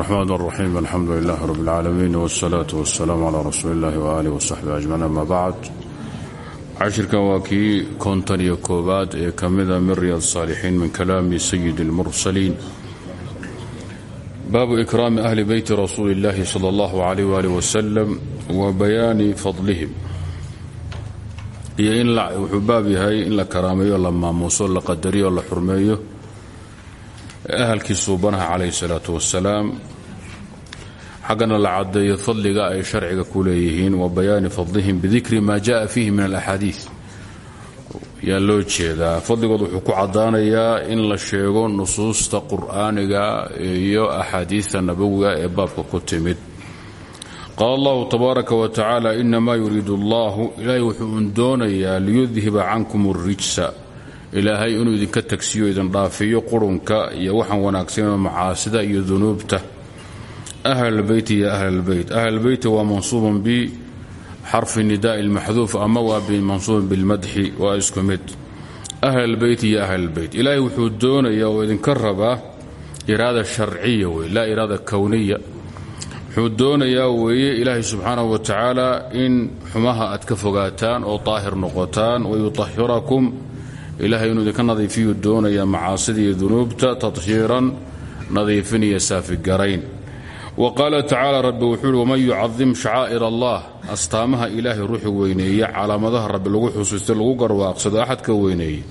الرحمن الرحيم الحمد لله رب العالمين والصلاة والسلام على رسول الله وآله وصحبه أجمعين أما بعد cashirkan waa kii konton iyo koowaad ee ka mida min riyaad saalixiin min kalaami sayidi اlmursaliin baabu ikraami ahli beyti rasuuli اllahi salى اllahu عalيh wali wasalam wa bayaani fadlihim iyo in wuxuu baab yahay in la karaameeyo la maamuuso la qadariyo la xurmeeyo ahalkii suubanaha calayhi salaatu wasalaam xaggana la caddeeyo fadliga ay sharciga ku leeyihiin wa bayaani fadlihim bidikri ma ja'a fiihi min alaxaadiid yaa loo jeedaa fadligood wuxuu ku caddaanayaa in la sheego nusuusta qur'aaniga iyo axaadiista nabowiga ee baabka ku timid. Qaala allahu tabaaraka wa tacaala inamaa yuriidu allahu ilaahay wuxuu un doonayaa liyudhiba cankum alrijsa ilaahay inuu idinka tagsiyo idin dhaafiyo qurunka iyo waxaan wanaagsanoo macaasida iyo dunuubta. Ahlbeyti iyo ahlbeyt ahlbeyti waa mansuubun bixarfi nidaai lmaxduuf ama waa mansuubun bilmadxi waa isku mid. Ahlbeyti iyo ahlbeyt ilaahay wuxuu doonaya oo idinka rabaa iraada sharciya wey laa iraada kowniya wuxuu doonayaa weeye ilaahay subxaanahu wa tacaala in xumaha aad ka fogaataan oo daahir noqotaan ilahay inuu idinka nadiifiyu doonaya macaasida iyo dunuubta تطhiiran nadiifin iyo saafigarayn wqaala tacaala rabbi wuxuu uhi waman yucadim shacaa'ir allah? Astaamaha ilaahay ruuxu weyneeye calaamadaha rabbi lagu xusuusta lagu garwaaqsado axadka weyneeye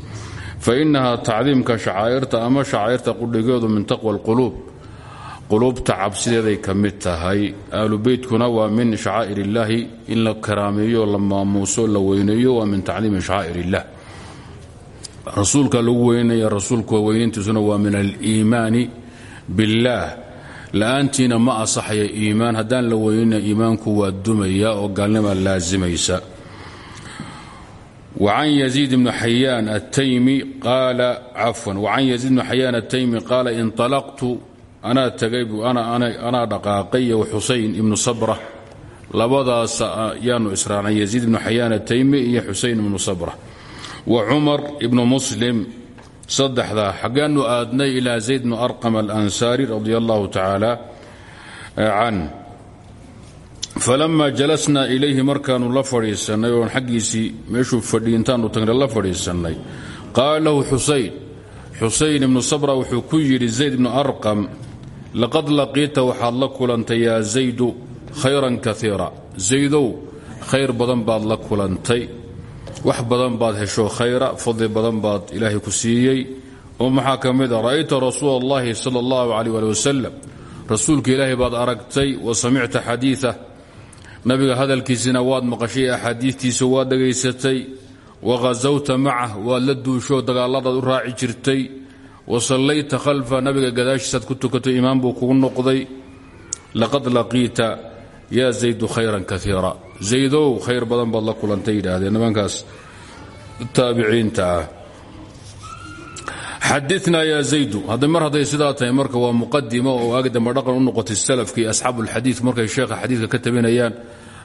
fa innahaa tacdiimka shacaa'irta ama shacaa'irta qudhigeedu min taqwa alquluub. Quluubta cabsideeday ka mid tahay. Ahlu beytkuna waa min shacaa'ir illaahi in la karaameeyo la maamuuso la weyneeyo waa min tacdiimi shacaa'ir illah rasuulka lagu weynaya rasuulka weynintiisuna waa min aliimaani billah la'aantiina ma asaxayo iimaan haddaan la weynina iimaanku waa dumaya oo gaalnima laazimaysa. An yaiid bn ayaan ataymi qaala cafwan wacan yaziid bn xayaan ataymi qaala inطalaqtu anaa tagay bu anaa dhaqaaqay iyo xusayn ibnu sabra labadaas yaanu israacnay yaziid ibnu xayaan ataymi iyo xusayn ibnu sabra wa cumar ibnu muslim saddexdaa xaggaanu aadnay ilaa zayd bnu arqam alansaari radi allahu tacaala eh, can. Falama jalasnaa ilayhi markaanu la fadhiisannay oon xaggiisii meeshuu fadhi intaanu tagnay la fadhiisannay. Qaala lahu xusayn xusayn ibnu sabra wuxuu ku yidhi zayd bnu arqam laqad laqiita waxaad la kulantay yaa zaydu khayran kaiira zaydow khayr badan baad la kulantay wax badan baad hesho khayra fadli badan baad ilaahay ku siiyey. Oo maxaa ka mid a ra'ayta rasuul allahi sala allahu calayh ali wasalam rasuulka ilaahay baad aragtay wa samicta xadiiah nabiga hadalkiisina waad maqashay axaadiistiisa waad dhegaysatay. Wa khasawta macah waad la duushoo dagaalladaad u raaci jirtay. Wa sallayta khalfa nabiga gadaashiisaad ku tukatay imaam buu kugu noqday. Laqad laqiita yaa zaydu khayran kaiira zaydow khayr badan baad la kulantay yidhaahdeen nimankaas taabiciinta ah. Xadinaa yaa zaydu. Hadda mar hadday sidaa tahay marka waa muqadimo oo aag dambe dhaqan u noqotay salafkii asxaabu lxadiid markay sheekha xadiidka ka tabinayaan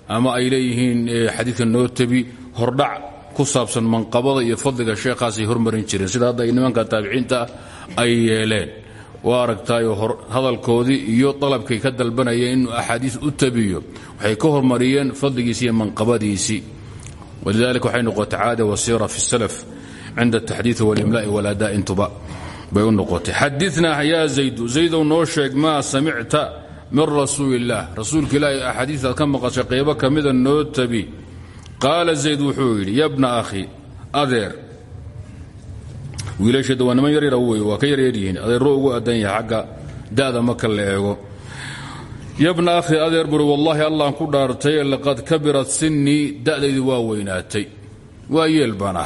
ama ay leeyihiin xadiidka noo tabi hordhac ku saabsan manqabada iyo fadliga sheekhaasay hormarin jireen sida hadda ay nimanka taabiciinta ah ay yeeleen waa hadalkoodii iyo dalabkay ka dalbanayeen inuu axaadiis u tabiyo. Waxay ka hormariyeen fadligiisi iyo manqabadiisii. Walidalika waxay noqotay caada wasiira fi salaf cinda ataxdiii walimlaai waladaa intuba bay u noqotay. Xadinaa yaa zaydu zaydow noo sheeg maa samicta min rasuuli illaah rasuulka ilaahi axaadiistaad ka maqashay qaybo ka noo tabi. Qaala zayd wuxuu yidhi yabna akhi adeer wiilasheeda waa niman yaryara wey waa ka yaryaryihiin adeerro ugu adan yahay xagga da'da marka la eego. Yabna akhi adeer buri wallaahi allaan ku dhaartay laqad kabirat sinnii da'daydii waa weynaatay. Waa yeel baan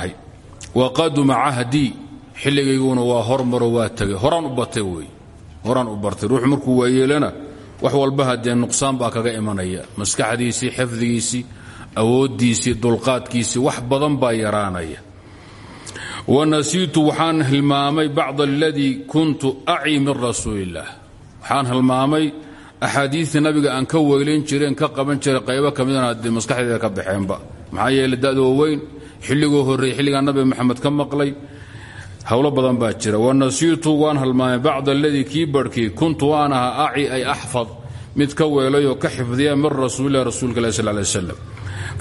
wa qaduma cahdii xilligayguna waa hormaro waa tegay horaan u batay wey. Horaan u bartay. Ruux markuu waa yeelana wax walba haddee nuqsaan baa kaga imanaya. Maskaxdiisii xifdigiisii awooddiisii dulqaadkiisii wax badan baa yaraanaya wanasiitu waxaan hilmaamay bacd aladii kuntu aci min rasuuli illaah waxaan hilmaamay axaadiistii nabiga aan ka weylayn jireen ka qaban jiray qaybo ka midana haddii maskaxdeeda ka baxeenba maxaa yeele da'doo weyn xilligoo horreeyey xilligaa nabi maxamed ka maqlay howlo badan baa jira wanasiitu waan halmaamay bacd aladii kii kuntu waan ahaa ay axfad mid ka weelayoo ka xifdiya min rasuulilah rasuulka ilah sal lay slam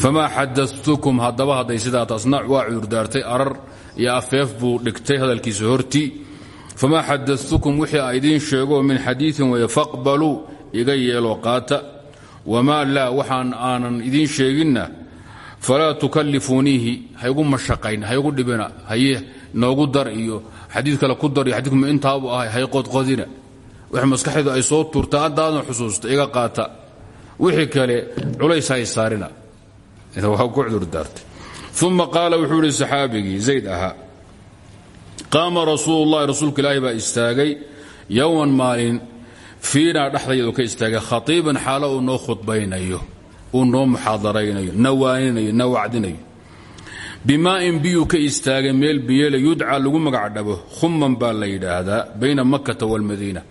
famaa xadatukum haddaba hadday sidaa tasnac waa cudurdaartay iyo afeef buu dhigtay hadalkiisa hortii famaa xadatukum wixii a idiin sheego min xadiiin weeye faqbaluu iga yeeloo qaata. Wamaa laa waxaan aanan idiin sheeginna falaa tukallifuuniihi haygu mashaqayn haygu dhibina haye noogu dar iyo xadii kale ku dar iyo xadiikuma intaabu ahay hay qodqodina. Wix maskaxdeedu ay soo tuurta haddaadan xusuusta iga qaata. Wixii kale culays hay saarina. Waa ku cudurdaartay uma qaala wuxuu ihi saxaabigii zayd ahaa. Qaama rasuulu llahi rasuulka ilaahi baa istaagay yowman maalin fiinaa dhexdayadu ka istaagay khatiiban xaalo uu noo khudbaynayo uu noo muxaadaraynayo na waaninayo na wacdinayo. Bimaa'in biyuu ka istaagay meel biyele yudca lagu magacdhabo khumman baa la yidhaahdaa bayna makkata waalmadiina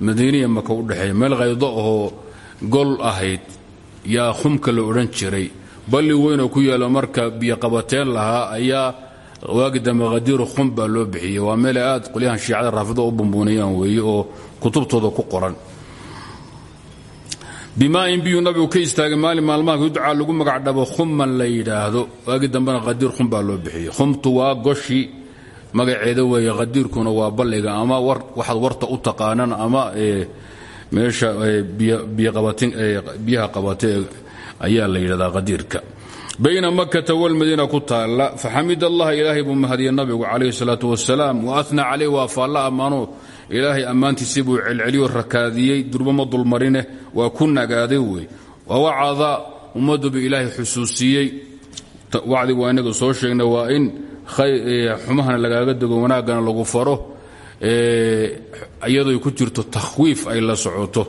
madiiniya maka u dhexeeya meel khaydo ahoo gol ahayd yaa khumka la odhan jiray balli weynoo ku yaalo marka biyo qabateen lahaa ayaa waagi dambe khadiiru khum loo bixiyey. Waa meelay aad qolyahan shiicada raafida u bumbuunayaan weeye oo kutubtooda ku qoran. Bimaa'in biyuu nabigu ka istaagay maalin maalmaha yudcaa lagu magacdhabo khumman la yidhaahdo waagi dambena baa loo bixiyey. Khumtu waa goshi magaceeda weeye khadiirkuna waa balliga ama waxaad warta u taqaanaan ama meesha biyaha qabate ayaa la yidhahdaa khadiirka bayna makkata walmadiina ku taalla faxamid allah ilaahay buu mahadiyey nabigu calayhi salaatu wasalaam wa ana calayh waa faalla ammaano ilaahay ammaantiisii buu celceliyo rakaadiyey durbama dulmarine waa ku nagaaday wey. Wawacada ummadduba ilaahay xusuusiyey. Wacdigu waa inaga soo sheegna waa in xumahana lagaaga dego wanaaggana lagu faro iyadoo ku jirto takhwiif ay la socoto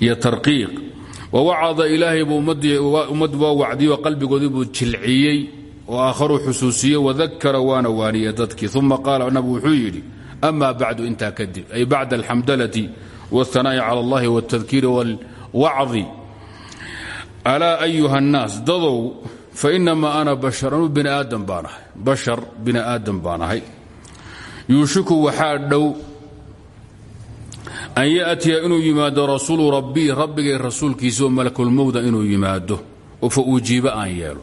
iyo tarqiiq wawacada ilaahay buu ummaddu waa wacdiyo qalbigoodii buu jilciyey oo aakharuu xusuusiyey wadakara waana waaniyey dadkii uma qaala nabigu wuxuu yidhi ama bacdu intaa kadib ay bacda alxamdalati wاlhanaa'i cala allahi wاltadkiiri wاlwacdi alaa ayuha اnnaas dadow fainamaa ana bashar anuu bini aadam baan ahay bashar bini aadam baan ahay yuushiku waxaa dhow an yaأtiya inuu yimaado rasuulu rabbii rabbigay rasuulkiisa oo malakulmowda inuu yimaado oo fa ujiibo aan yeelo.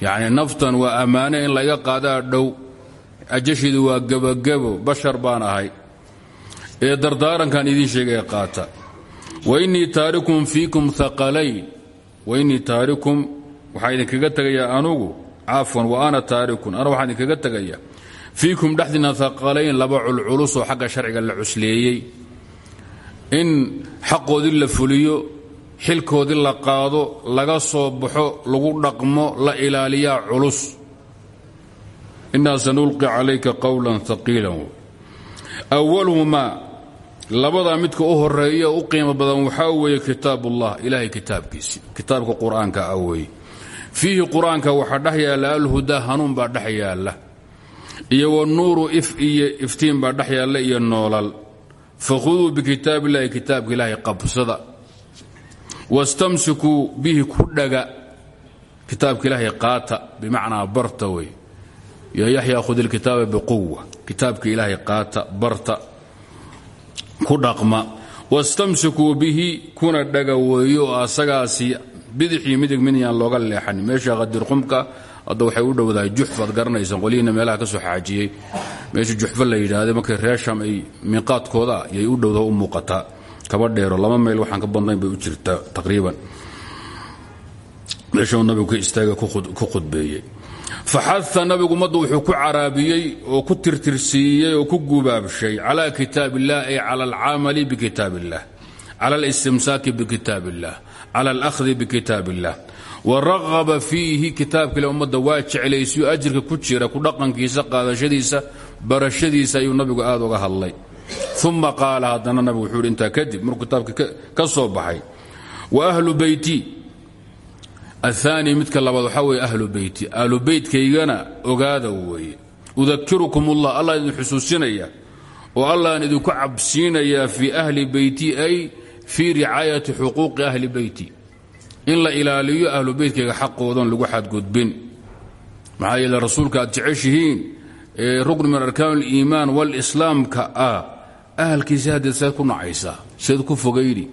Yacni naftan waa ammaane in laga qaadaa dhow ajasheedu waa gebagebo bashar baan ahay ee dardaarankan idiin sheegaya qaata. Wainii taarikum fiikum aqalayn wainii taarikum waxaa idinkaga tegayaa anugu cafwan wa ana taarikun ana waxaan idinkaga tegayaa fiikum dhexdiina aqalayn laba culculusoo xagga sharciga la cusleeyey in xaqoodii la fuliyo xilkoodii la qaado laga soo baxo lagu dhaqmo la ilaaliyaa culus. Inaa sanulqi calayka qowlan haqiilan awaluhumaa labadaa midka u horreeya u qiimo badan waxaa weeye kitaabullah ilaahay kitaabkiisi kitaabka qur'aanka ah weeye. Fiihi qur'aanka waxaa dhex yaalla alhudaa hanuun baa dhex iyo wanuuru if iyo iftiin baa dhex yaalla iyo noolal fakhuduu bikitaab illahi kitaabka ilaahay qabsada wastamsikuu bihi ku dhaga kitaabka ilaahay qaata bimacnaa barta wey yaa yaxya khud ilkitaaba biquwa kitaabka ilaahay qaata barta ku dhaqma wastamsikuu bihi kuna dhaga weeyo asagaasi bidixii midig midyaan looga leexan meesha qadirqumka hadda waxay u dhowdahay juxfaad garanaysaan qolyihiina meelaha ka soo xaajiyey. Meesha juxfa la yidhaahday markay reesham ay miiqaadkooda yay u dhowda u muuqataa kaba dheero laba mayl waxaan ka badnayn bay u jirtaa taqriiban. Meeshuu nabigu istaaga ku khudbeeyey. Faxaa nabigu ummaddu wuxuu ku caraabiyey oo ku tirtirsiiyey oo ku gubaabshay cala kitaab illah ay cala alcamali bikitaab illah cala alistimsaaki bikitaab illah cala alahdi bikitaab illah waraqaba fiihi kitaabkale ummadda waa jeclaysiyo ajirka ku jira ku dhaqankiisa qaadashadiisa barashadiisa ayuu nabigu aad uga hadlay. Uma qaala haddana nabigu wuxuu hi intaa kadib markuu kitaabka ka soo baxay. Wa ahlu beyti aani midka labaad waxaa weye ahlu beyti. Ahlu beytkaygana ogaada weeye. Udakirukum ullah allah idin xusuusinaya oo allahn idinku cabsiinayaa fii ahli beyti ay fii ricaayati xuquuqi ahli beyti in la ilaaliyo ahlu beytkayga xaqoodan lagu xadgudbin. Maxaa yeele rasuulka aad ee rukni min arkaan اliimaan wاlislaamka ah ahalkiisa haddeed ku nacaysaa seed ku fogaydi.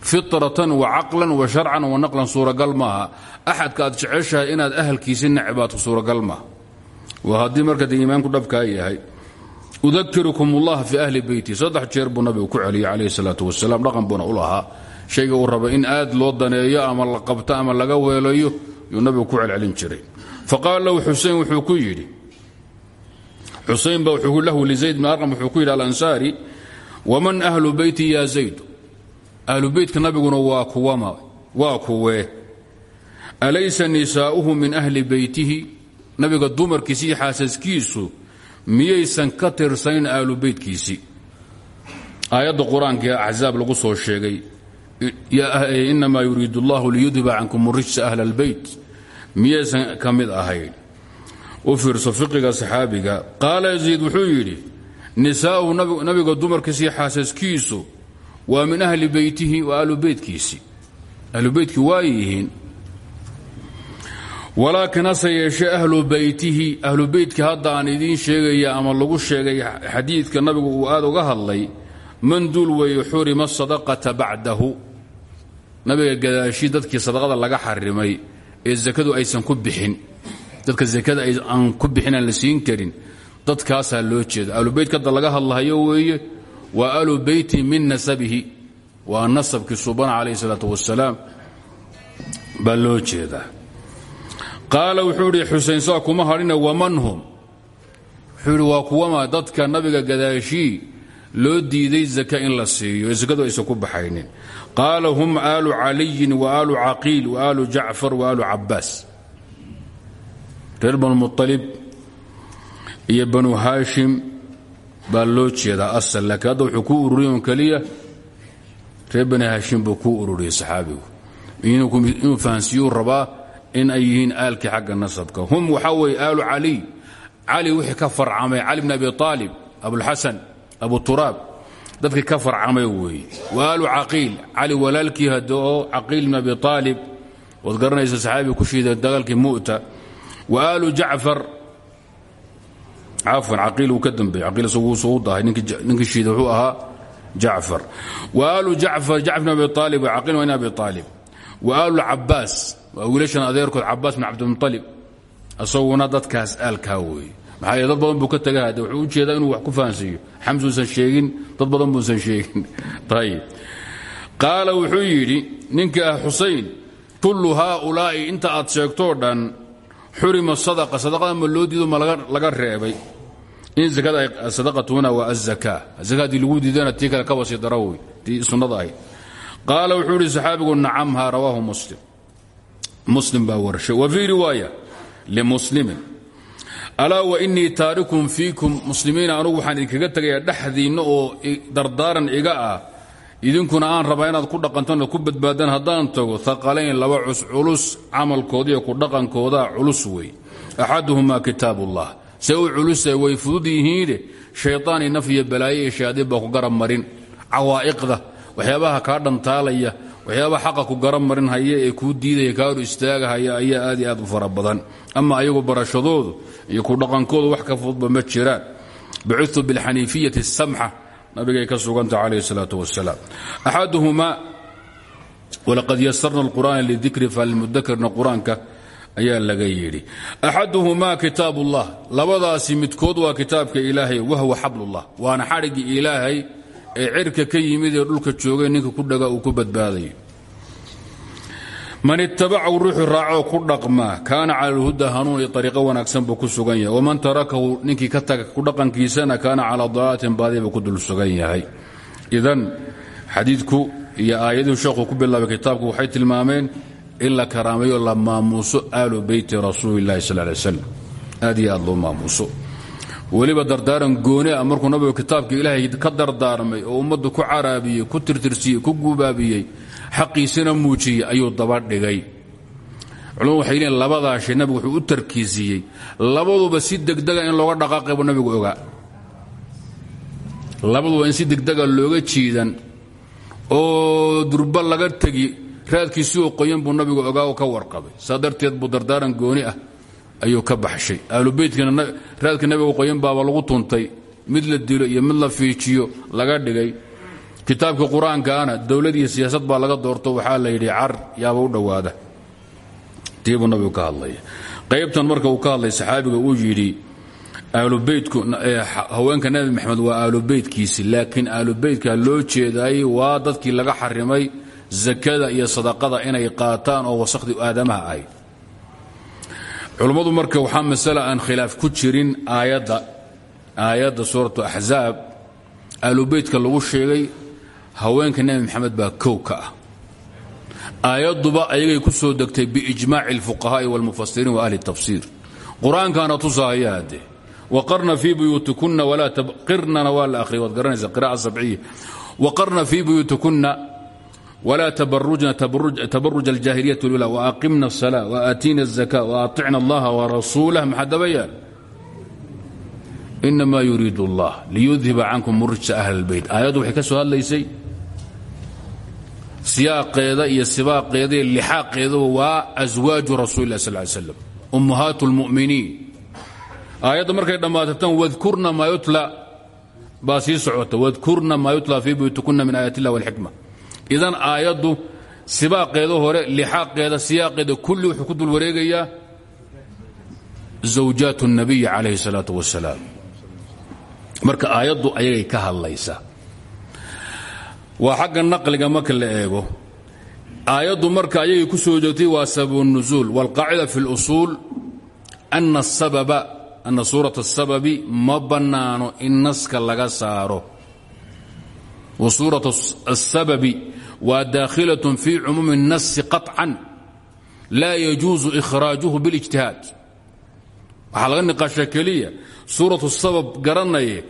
Fitratan wa caqlan wa sharcan wa naqlan suuragal maaha. Axadka aad jeceshahay inaad ahalkiisi necbaadku suuragal maaha. Waa haddii marka dee iimaanku dhabkaa yahay. Udakirukum ullah fi ahli beyti saddex jeer buu ku celiyey calayhi salaatu wasalaam dhaqan buuna u lahaa shayga uu raba in aad loo daneeyo ama la qabto ama laga weelayo yuu nabigu ku celcelin jiray. Faqaala lahu xusein wuxuu ku yidhi xusein ba wuxuu lahu lizayd bn arqam wuxuu ku yidhi alansaari waman ahlu beyti ya zayd? Ahlu beytka nabiguna waa kuwee alaysa nisaa'uhu min ahli beytihi nabiga dumarkiisi iyo xaasaskiisu miyaysan ka tirsayn aalu beytkiisii aayadda qur'aanka lagu soo sheegay inamaa yuriid allahu liyudhiba cankum rijsa ahla اlbeyt miyaysan ka mid ahayn. U fiirso fiqiga saxaabiga. Qaala yaziid wuxuu yidhi nisaa'uhu nabiga dumarkiisiiyo xaasaskiisu waa min ahli beytihi waa ahlu beytkiisii ahlu beytkii waa yihiin. Walaakin hase yeeshee ahlu beytihi ahlu beytka hadda aan idiin sheegaya ama lagu sheegay xadiidka nabigu uu aad uga hadlay man duul weeye xurima sadaqata bacdahu. Nabiga gadaashi dadkii sadaqada laga xarimay ee zakadu aysan ku bixin. Dadka zakada aan ku bixin la siin karin dadkaasaa loo jeeda ahlu beytka hadda laga hadlahayo weeye waa ahlu beyti min nasabihi. Waa nasabkii subana calayhi salaatu wasalaam baa loo jeedaa. Qaala wuxuu kuma hadhina waman hum? Wuxuu idhi waa dadka nabiga gadaashii loo diiday zaka in la siiyo sakadu aysan ku baxaynin. Qaala aalu caliyin wa aalu caqiil wa aalu jacfar wa aalu cabbaas. Reer banu mualib iyo banu haashim baa loo jeedaa asal laakiin hadda wuxuu ku ururiyey un keliya reer bani haashim buu ku ururiyey in ay yihiin aalkii nasabka. Hum waxaa weeye aalu caliy cali wixii ka farcamay cali bn abi aalib abulxasan abu turaab dadkii ka farcamay weeye wa aalu caqiil cali walaalkii hade oo caqiil bn abi aalib saxaabiga ku shiida dagaalkii mu'ta wa aalu jacfar cafwan caqiil uu ka dambeeyey. Caqiil isaguusu u dahay. Shiida wuxuu ahaa jacfar. Wa aalu jacfar jacfar bn abi aalib wa caqiil bn abi aalib wa aalu cabaas waa wiilashan adeerkood cabaas cabdimualib isaguna dadkaas aalkaa weeye maxaa yee dad badan buu ka taga hade wuxuu u jeedaa inuu wax ku fahansiiyo. Xamsuusan sheegin dad badan buusan sheegin. Ayib qaala wuxuu yidhi ninkii ah xusayn kullu haaulaa'i inta aad sheegtoo dhan xurima sadaqa. Sadaqada ma loo diido ma laga reebay. In akada sadaqatuna waa azaka zaka haddii lagu diidana tii kale ka wasii dara wey. Tii sunnada ahayd. Qaala wuxuu ihi saxaabigu nacamha rawaahu muslim. Muslim baa warshay. Wa fii riwaaya limuslimin alaa wa inii taarikun fiikum muslimiina anugu waxaan idinkaga tegayaa dhexdiinna oo dardaaran iga ah. Idinkuna aan rabaa inaad ku dhaqantaan oo ku badbaadaan haddaan tago aqalayn laba cus culus camalkoodiiyo ku dhaqankoodaa culus wey. Axaduhumaa kitaabullah. Se u culusa way fudud yihiine shayطaani naf iyo balaayo iyo shayaadiin baa ku garab marin. Cawaa'iqda waxyaabaha kaa dhantaalaya waxyaaba xaqa ku garan marin haya ee kuu diidaya ka hor istaagahaya ayaa aad iyo aad u fara ama ayagu barashadoodu iyo ku dhaqankoodu wax ka fududba ma jiraan. Bucutu bilxaniifiyati samxa nabigay ka suganta calayh salaatu wasalaam axaduhumaa walaqad yasarna alqur'aana lidikri fahalmudakarna qur'aanka ayaa laga yidhi. Axaduhumaa kitaab labadaasi midkood waa kitaabka ilaahay wahwa xablullah. Waana xadhiggii ilaahay ee cirka ka yimid ee dhulka joogay ninka ku dhaga uu ku badbaadayo man itabacahu ruuxuu raacoo ku dhaqmaa kaana cala alhuda hanuun iyo ariiqo wanaagsan buu ku sugan yahay. Waman tarakahu ninkii ka taga ku dhaqankiisana kaana calaa dalaalatin baadi buu ku dul sugan yahay. Idan xadiidku iyo aayaduhu sheekhu ku bilaabay kitaabku waxay tilmaameen in la karaamayo la maamuuso aalu beyti rasuuli illahi sal lay slam aad iyo aad loo maamuuso weliba dardaaran gooni ah markuu nabigu kitaabka ilaahay ka dardaarmay oo ummaddu ku caraabiyey ku tirtirsiyey ku guubaabiyey xaqiisina muujiyey ayuu daba dhigay. Culumadu waxay leeyiin labadaa shay wuxuu u tarkiisiyey. Labaduba si degdega in looga dhaqaaqay buu nabigu labaduba in si degdega looga jiidan oo durba laga tegi raadkiisi oo qoyan buu nabigu ogaa ka warqabay. Saa darteed buu dardaaran gooni ah ayuu ka baxshay. Ahlubeytkana raadka nabiga qoyan baaba lagu tuntay. Mid la dilo iyo mid la fiijiyo laga dhigay. Kitaabka qur'aankaana dowlad iyo siyaasad baa laga doorto waxaa la yidhi car yaaba u dhowaada. Tiibuu nabigu ka hadlaya. Qaybtan marka uu ka hadlay saxaabiga uu yidhi aalubeytku haweenka nabi maxamed waa aalubeytkiisi laakiin aalubeytka loo jeedaayey waa dadkii laga xarimay zakada iyo sadaqada inay qaataan oo wasakhdii aadamaha ahayd culummadu marka waxaa masale aan khilaaf ku jirin aayadda aayadda suuratu axzaab aalubeytka lagu sheegay haweenka nebi maxamed baa kow ka ah. Aayadduba ayagay ku soo degtay biijmaaci اlfuqahaa'i wاlmufasiriin wa ahli tafsiir. Qur'aankaana tusaahaya hadde waqarna fii buyuutikunna walaa la akhriya waad garanaysa qira'a sabciya. Waqarna fii buyuutikunna ولا تبرجن تبرج الجاهلية الأولى وأقمنا الصلاة وآتينا الزكاة وأطعنا الله ورسوله محد بيان إنما يريد الله ليذهب عنكم مرجس أهل البيت آيات وحي كسو هذا ليسي سياقeeda iyo sibaaqeeda iyo lixaaqeeda waa أزواaج رasuل الله صلى اه عليه وسلم أمهاaت المؤمiنiin aayadda markay dhammaatatan واذkurna ma يutlى baa sii socota واذkurna ma يutlى في buyuutikuna min آيات الlah والxikمة idan aayaddu sibaaqeeda hore lixaaqeeda siyaaqeeda kulli wuxuu ku dul wareegayaa zawjaat الnabiyi calayhi الsalaaة wasalaam marka aayaddu ayagay ka hadlaysa waa xagga naqliga marka la eego aayaddu marka ayagay ku soo joogtay waa sababu الnuزuul wاlqaacida fi اlusuul ana الsababa ana suuraة الsababi ma bannaano in naska laga saaro wa suuraة الsababi waa daakhilaة fii cumuumi الnasi qaطcan laa yajuusu ikhraajuhu biاlijtihaad waxaa laga niqaasha keliya suuraة sabab garanaye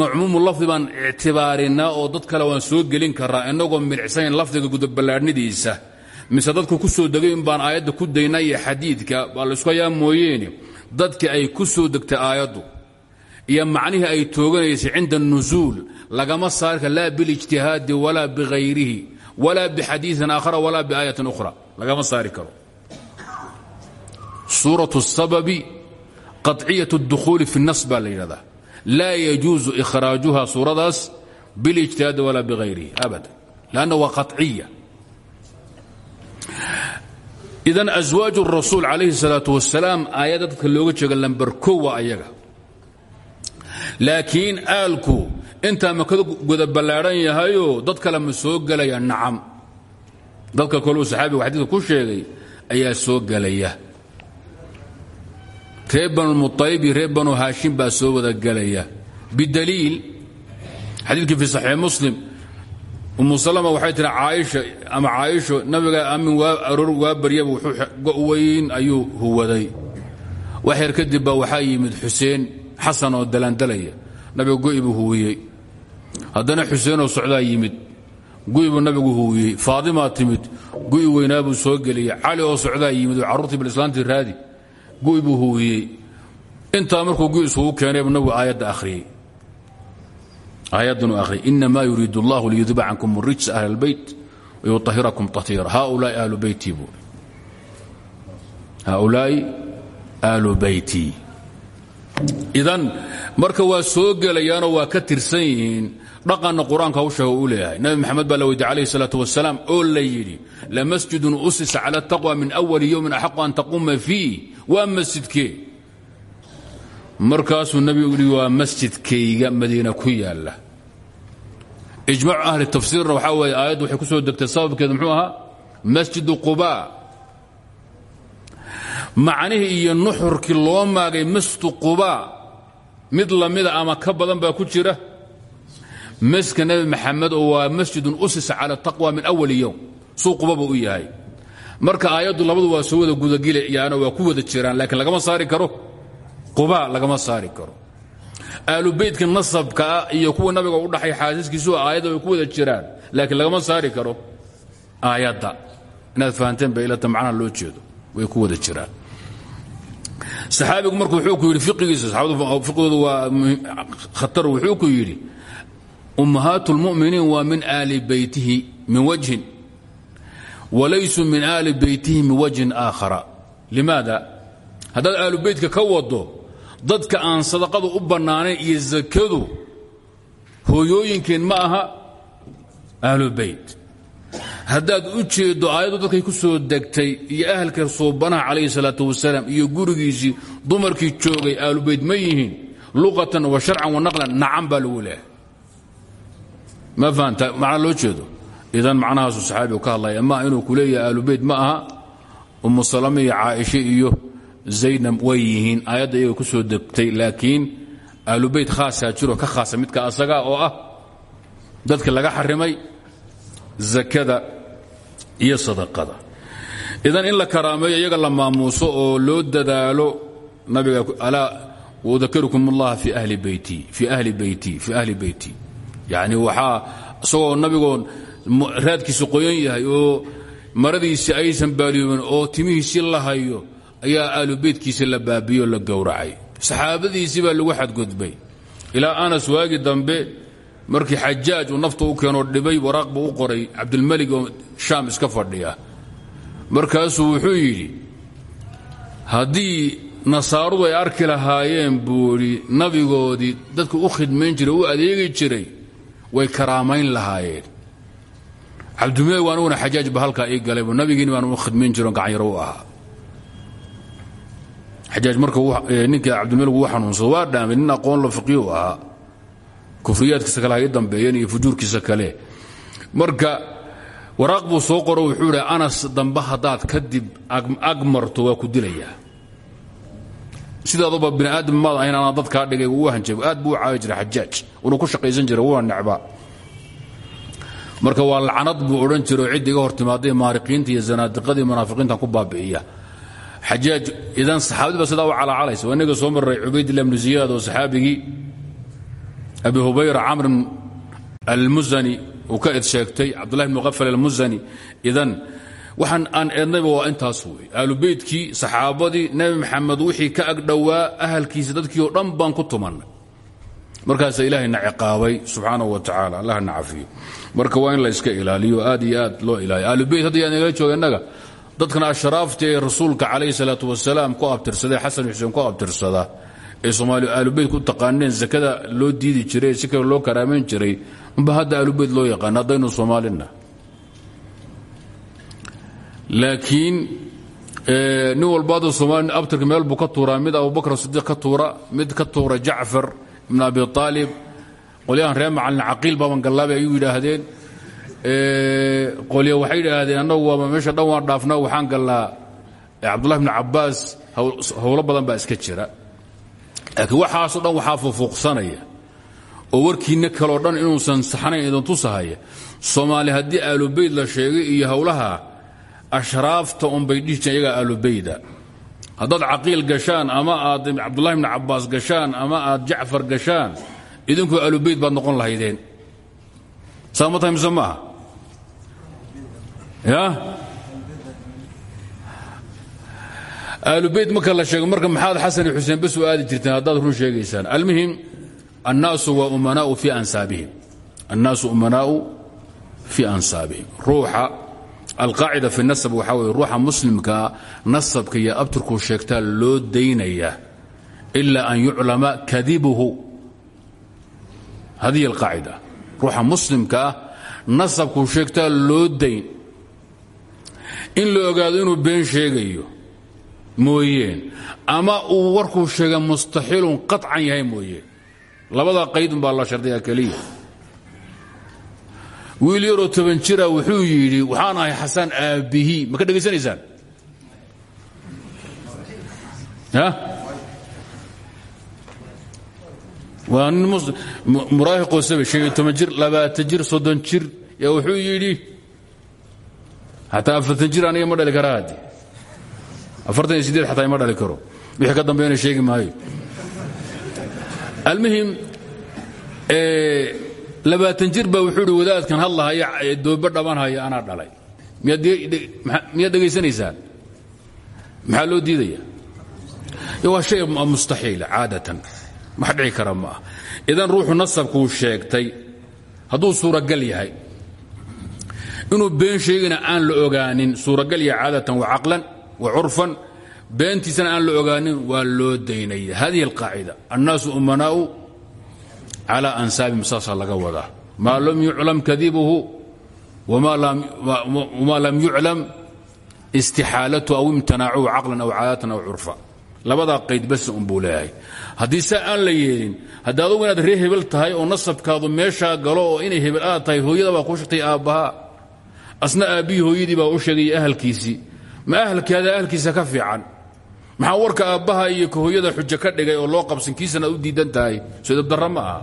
macmuumu lafdi baan ictibaarinaa oo dad kale waan soo gelin karaa inagoo milicsanayn lafdiga gudaballaadhnidiisa mise dadku ku soo degay in baan aayadda ku daynaa iyo xadiidka baa laysku hayaa mooyeene dadkii ay ku soo degtay aayaddu iyo macnihii ay tooganaysay cinda الnuزuul lagama saarka laa biاlijtihaadi walaa bihayrihi walaa bixadiiثin aakhara walaa biaayatin ukhra lagama saari karo suuraة الsababi qaطciyaة الdukhuuli fi الnas baa la yidhahdaa laa yajuusu ikhraajuha suuradaas biاlijtihaadi walaa bihayrihi abada lanna waa qaطciya idan aswaaj الrasuul calayhi الsalaaة wasalaam aayadda dadka looga jeega lamber ko waa ayaga laakiin aalku intaa makada guda ballaadhan yahayoo dad kale ma soo gelaya nacam. Dadka koluu saxaabiga xadiidka ku sheegay ayaa soo gelaya reer banulmuطalib iyo reer banu haashim baa soo wada gelaya bidaliil xadiidkii fi saxiix muslim umu salama waxay tihi caaisha ama caaisho nabiga amin aroor waa baryaba wuxuu weyn ayuu huwaday. Wax yar kadib baa yimid xuseen xasan oo dalandalaya nabiga go'i buu huwiyey. Haddana xuseenoo socdaa yimid. Gu'i buu nabigu huwiyey. Timid. Gu'i weynaa buu soo geliyey. Cali oo socdaa yimid oo carruurtii bilislaantii raadi. Gu'i buu huwiyey. Intaa markuu gu isugu keenay buu nabigu aayadda akhriyey. Aayaddan u akhriyay inamaa yuriid allahu liyudba cankum rijsa ahla اlbeyt wayuطahirakum tahiira haulaai ahlu beytii buu. Haulaa'i ahlu beytii idan marka waa soo gelayaanoo waa ka tirsan yihiin dhaqanna qur'aanka hawshaga uu leeyahay nabi maxamed baa la weydiye calayh salaatu wasalaam oo la yidhi lamasjidun usisa cala min awali yowmin axaqu an taquuma fiih. Waa masjidkee? Markaasuu nebigu yidhi waa masjidkayga madiina ku yaalla. Ijmaacu ahli tafsiirna waxaa weeye aayaddu waxay ku soo degtay sababkeeda muxuu ahaa? Masjidu qubaa macnihii iyo nuxurkii loo maagay masjidu qubaa mid lamida ama ka badan baa ku jira. Masjidka nebi maxamed oo waa masjidun usisa cala taqwa min awali yowm suu qubaba yahay. Marka aayaddu labadu waa soo wada gudagilayaano waa ku wada jiraan laakiin lagama saari karo. Quba lagama saari karo. Aalu beytka nasabka ah iyo kuwa nabiga u dhaxay xaasiskiisu aayadda way ku wada jiraan laakiin lagama saari karo. Aayadda. Inaad fahanteen ba ilata loo jeedo. Way ku wada jiraan saxaabigu marka wuxuu ku yidhi fiqigiisa saxaabadu fiqigoodu waa khatar wuxuu ku yidhi ummahaat اlmu'miniin waa min aali beytihi min wajhin walaysuu min aali beytihi min wajhin aakhara. Limaada? Haddaad aalubeytka ka wado dadka aan sadaqadu u bannaanayn iyo sakadu hooyooyinkeen ma aha aalubeyt haddaad u jeeddo aayaddu dadkay ku soo degtay iyo ahalka suubanaha calayhi salaatu wasalaam iyo gurigiisii dumarkii joogay aalubeyt ma yihiin luqatan wa sharcan wa naqlan nacan baa lagu ma fahamta macna loo jeedo? Idan macnahaasu saxaabigu ka hadlaya ma inuu ku leeyahay aalubeyt ma aha? Umu salama iyo caaisha iyo zaynab way yihiin aayadda ku soo degtay laakiin aalubeyt khaasaa jiro ka khaasa midka asaga oo ah dadka laga xarimay zakada iyo sadaqada. Idan in la karaameeyo iyaga la maamuuso oo loo dadaalo nabiga alaa udakirkum اllaha fi ahli beyti fi ahli beyti fi ahli beyti yani waxaa isagoo nabigoon raadkiisa qoyan yahay oo maradiisi aysan baaliyoobin oo timihiisii la hayo ayaa aalubeytkiisa la baabiyo la gowracay. Saxaabadiisii baa lagu xadgudbay. Ilaa anas waagi dambe markii xajaaj uu nafta u keenoo dhibay waraaq buu u qoray. Cabdilmelig oo shaam iska fadhiya. Markaasuu wuxuu yidhi haddii nasaarudu ay arki lahaayeen buu idhi nabigoodii dadku u khidmayn jiray u adeegi jiray way karaamayn lahaayeen. Cabdilmelig waa aniguna xajaaj ba halkaa ii galaybu nabigiini baan u khidmayn jiro gacanyaro u ahaa. Xajaaj ninka cabdilmelig uu xanuunsado waa dhaamay nin aqoon lo fiqiyu ahaa. Kufriyaadkiisa kale ha dambeeyeen iyo fujuurkiisa kale. Marka waraaq soo qoro wuxuu idhi anas dambe haddaad kadib ag marto waa ku dilayaa sidaaduba bini aadam maad ahayn anaa dadkaa dhigay uu hanjabo aad buu u caawi jiray una ku shaqaysan jiray wuuna necbaa marka waa lacnad buu odhan jira oo cidda iga maariqiinta iyo zanaadiqadii munaafiqiinta ku baabi'iya. Xajaaj idan saxaabadiba sidaa u calaacalaysa. Waa inaga soo marray cubaydillah bnu ziyaad oo saxaabigii abi hubayra camr almuzani uu ka id sheegtay cabdullahi bn muqafal almuzani idan waxaan aan eednayba waa intaas wey aalubeytkii saxaabadii nebi maxamed wixii ka ag dhowaa ahalkiisa dadkii oo dhan baan ku tumannay. Markaasa ilaahayna ciqaabay subxaanahu wa tacaala allahna cafiyo. Marka waa in la iska ilaaliyo aad iyo aad loo ilaaliyo. Aalubeyt hadda yaan igala jooga innaga dadkan rasuulka calayhi salaatu wasalaam ku abtirsadee xasan xuseen ku abtirsada ee soomaaliya aalubeyt ku taqaaneen zakada loo diidi jiray si loo karaamayn jiray unba hadda aalubeyt loo yaqaan haddaynu soomaalina laakiin nin walbaada somaali abtirka meel buu ka tuuraa mid abubakr sidiiq ka tuura mid ka tuura jacfar ibn abi aalib qolyahan reer macalin caqiil baaban gallaabay ayuu yidhaahdeen. Qolya waxay yidhaahdeen annagu waaba meesha dhan waan dhaafna waxaan gallaa. Cabdullahi bn cabaas howlo badan baa iska jira. Laakiin waxaasoo dhan waxaa fuufuuqsanaya oo warkiinna kaleo dhan inuusan saxnayn idin tusahaya soomaali haddii aalubeyt la sheegay iyo howlaha ashraafta unbay dhihi jireen iyagaa aalubeyda haddaad caqiil gashaan ama aad cabdullahi bni cabaas gashaan ama aad jacfar gashaan idinkoo aalubeyt baad noqon lahaydeen. Saa ma tahay ya? Aalubeyt marka la sheego marka maxaad xasan iyo xuseen bas u aadi jirteen haddaad run sheegaysaan. Almuhim annaasu waa umanaau fii ansaabihim annaasu umanaau fii ansaabihim ruuxa alqaacida fi nasab waxaa weye ruuxa muslimkaa nasabka iyo abtirkuu sheegtaa loo daynaya ila an yuclama kadibuhu hadihi alqaacida ruuxa muslimka ah nasabkuu sheegtaa loo dayn in la ogaado inuu been sheegayo mooyeen ama uu warkuu sheega mustaxiilun qaطcan yahay mooyeen labada qaydun baa la shardiyaa keliya. Wiil yaroo toban jira wuxuu yidhi waxaan ahay xasaan aabbihii. Ma ka dhegaysanaysaan? Waa nin muraahiqoo sabe shan iyo toban jir labaatan jir soddon jir yaa wuxuu yidhi xataa afartan jir aniga ma dhali karaa afartan iyo sideed xataa dhali karo. Wixii ka dambeeyana sheegi maayo almuhim labaatan jir baa wuxuu ihi wadaadkan hadlahaya doobe dhabanhaya anaa dhalay. Miyaad dhegaysanaysaan maxaa loo diidaya waa shay mustaxiila caadatan. Wax dhici kara ma ah. Idan ruuxu nasabkuu sheegtay hadduu suuragal yahay inuu been sheegina aan la ogaanin suuragal yahay caadatan wa caqlan wa curfan beentiisana aan la ogaanin waa loo daynaya hadihi alqaacida annaasu umanaa'u calaa ansaabihim saasaa laga wadaa. Maa lam yuclam kadibuhu wamaa lam yuclam istixaalatu aw imtinaacuhu caqlan aw caadatan aw curfa. Labadaa qayd bas un buu leeyahay. Haddii saa aan la yeelin haddii adugu inaad ree hebel tahay oo nasabkaadu meeshaa galo oo inay hebel aad tahay hooyada baa kuu sheegtay aabbahaa. Asna aabbihii hooyadii baa u sheegay ahalkiisii. Ma ahalkaada ahalkiisa ka fiican maxaa warka aabbaha iyo ka hooyada xujo ka dhigay oo loo qabsan u diidan tahay? Soo dabdarra ma aha.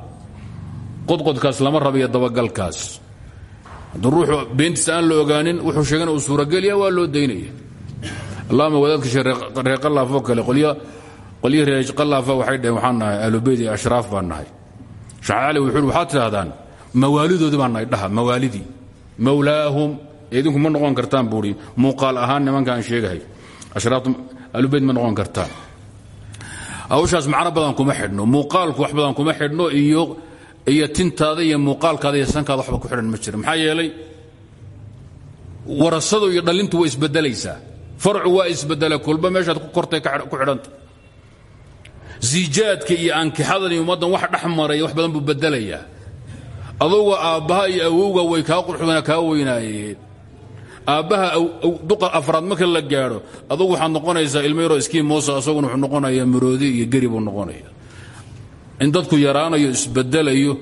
Qodqodkaas lama rabayo dabagalkaas. Hadduu ruuxu beentiisa aan wuxuu sheegana uu suuragelya waa loo daynaya. Allahuma wadaadka reer qalaafoo kale qolyihii reer qalaafa waxay dhaheen waxaan nahay ahlubeyd iyo ashraaf baan nahay. Sheekh wuxuu uhi waxaad tidhahdaan mawaalidoodii dhaha mawaalidii mawlaahum idinku ma noqon kartaan buuhi muuqaal ahaan nimanka sheegahay. Ashraaftu ahlubeyd ma noqon kartaan hawshaas macno badan kuma xidhno. Muuqaalku wax badan kuma xidhno iyo iyo tintaada iyo muuqaalkaada iyo sankaada waxba ku xidhan ma jira maxaa yeelay warasadu iyo dhallintu way isbedelaysaa. Farcu waa isbedela kulba meeshaad ku kortay ku xidhanta ziijaadka iyo ankixadan iyo ummaddan wax dhex maraya wax badan buu bedelayaa aduga aabbaha iyo awowga way kaa qurxdana kaa weynaayeen aabbaha duqa afraad marka la gaadho adugu waxaad noqonaysaa ilmo yaroo iskii moosa asaguna wuxuu noqonayaa maroodi iyo geri buu noqonaya in dadku yaraanayo isbedelayo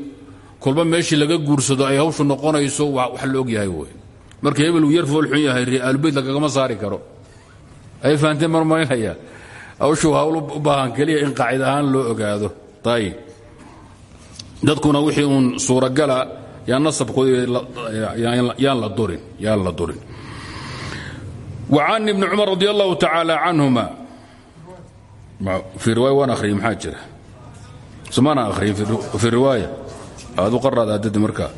kolba meeshii laga guursado ay hawshu noqonayso wax la yahay wey marka hebel uu yar foolxun yahay reaalbeyd lagagama saari karo. Ay fahanteen marmarinaya. Hawshu hawl u baahan keliya in qaacid ahaan loo ogaado. Ayib dadkuna wixii uun suuragala yaa nasabkooda yaan la durin yaan la durin وعن ابن cمر رضي الله تعالى عنهما في رواية waan أhriyay maxaa jira سمانا أخري في الرواية هذا قرر أدد مركا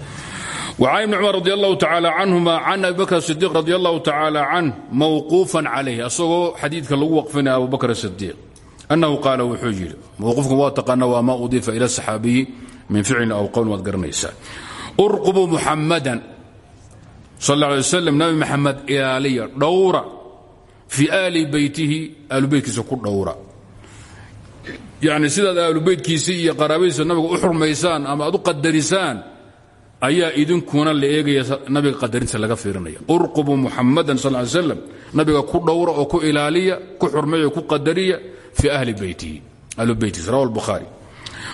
وعن ابن عمر رضي الله تعالى عنهما عن أبي بكر الصديق رضي الله تعالى عنه موقوفا عليه أصغو حديث كان وقفنا أبو بكر الصديق أنه قال وحجر موقوفكم واتقنا وما أضيف إلى الصحابي من فعل أو قول وذكرنا أرقبوا محمدا صلى sal lla alay wasalam nabi maxamed ilaaliya dhowra. Fii aali beytihi aalubeytkiisa ku dhowra. Yacni sidaad aalubeytkiisii iyo qaraabadiisa nabiga u xurmaysaan ama u qadarisaan ayaa idinkuna la eegaya nabiga qadarinta laga fiirinaya. Urqubu muxamadan sal ly slam nabiga ku dhowra oo ku ilaaliya ku xurmeeya ku qadariya fii ahli beytihi aalubeytkiisa rawa albukhaari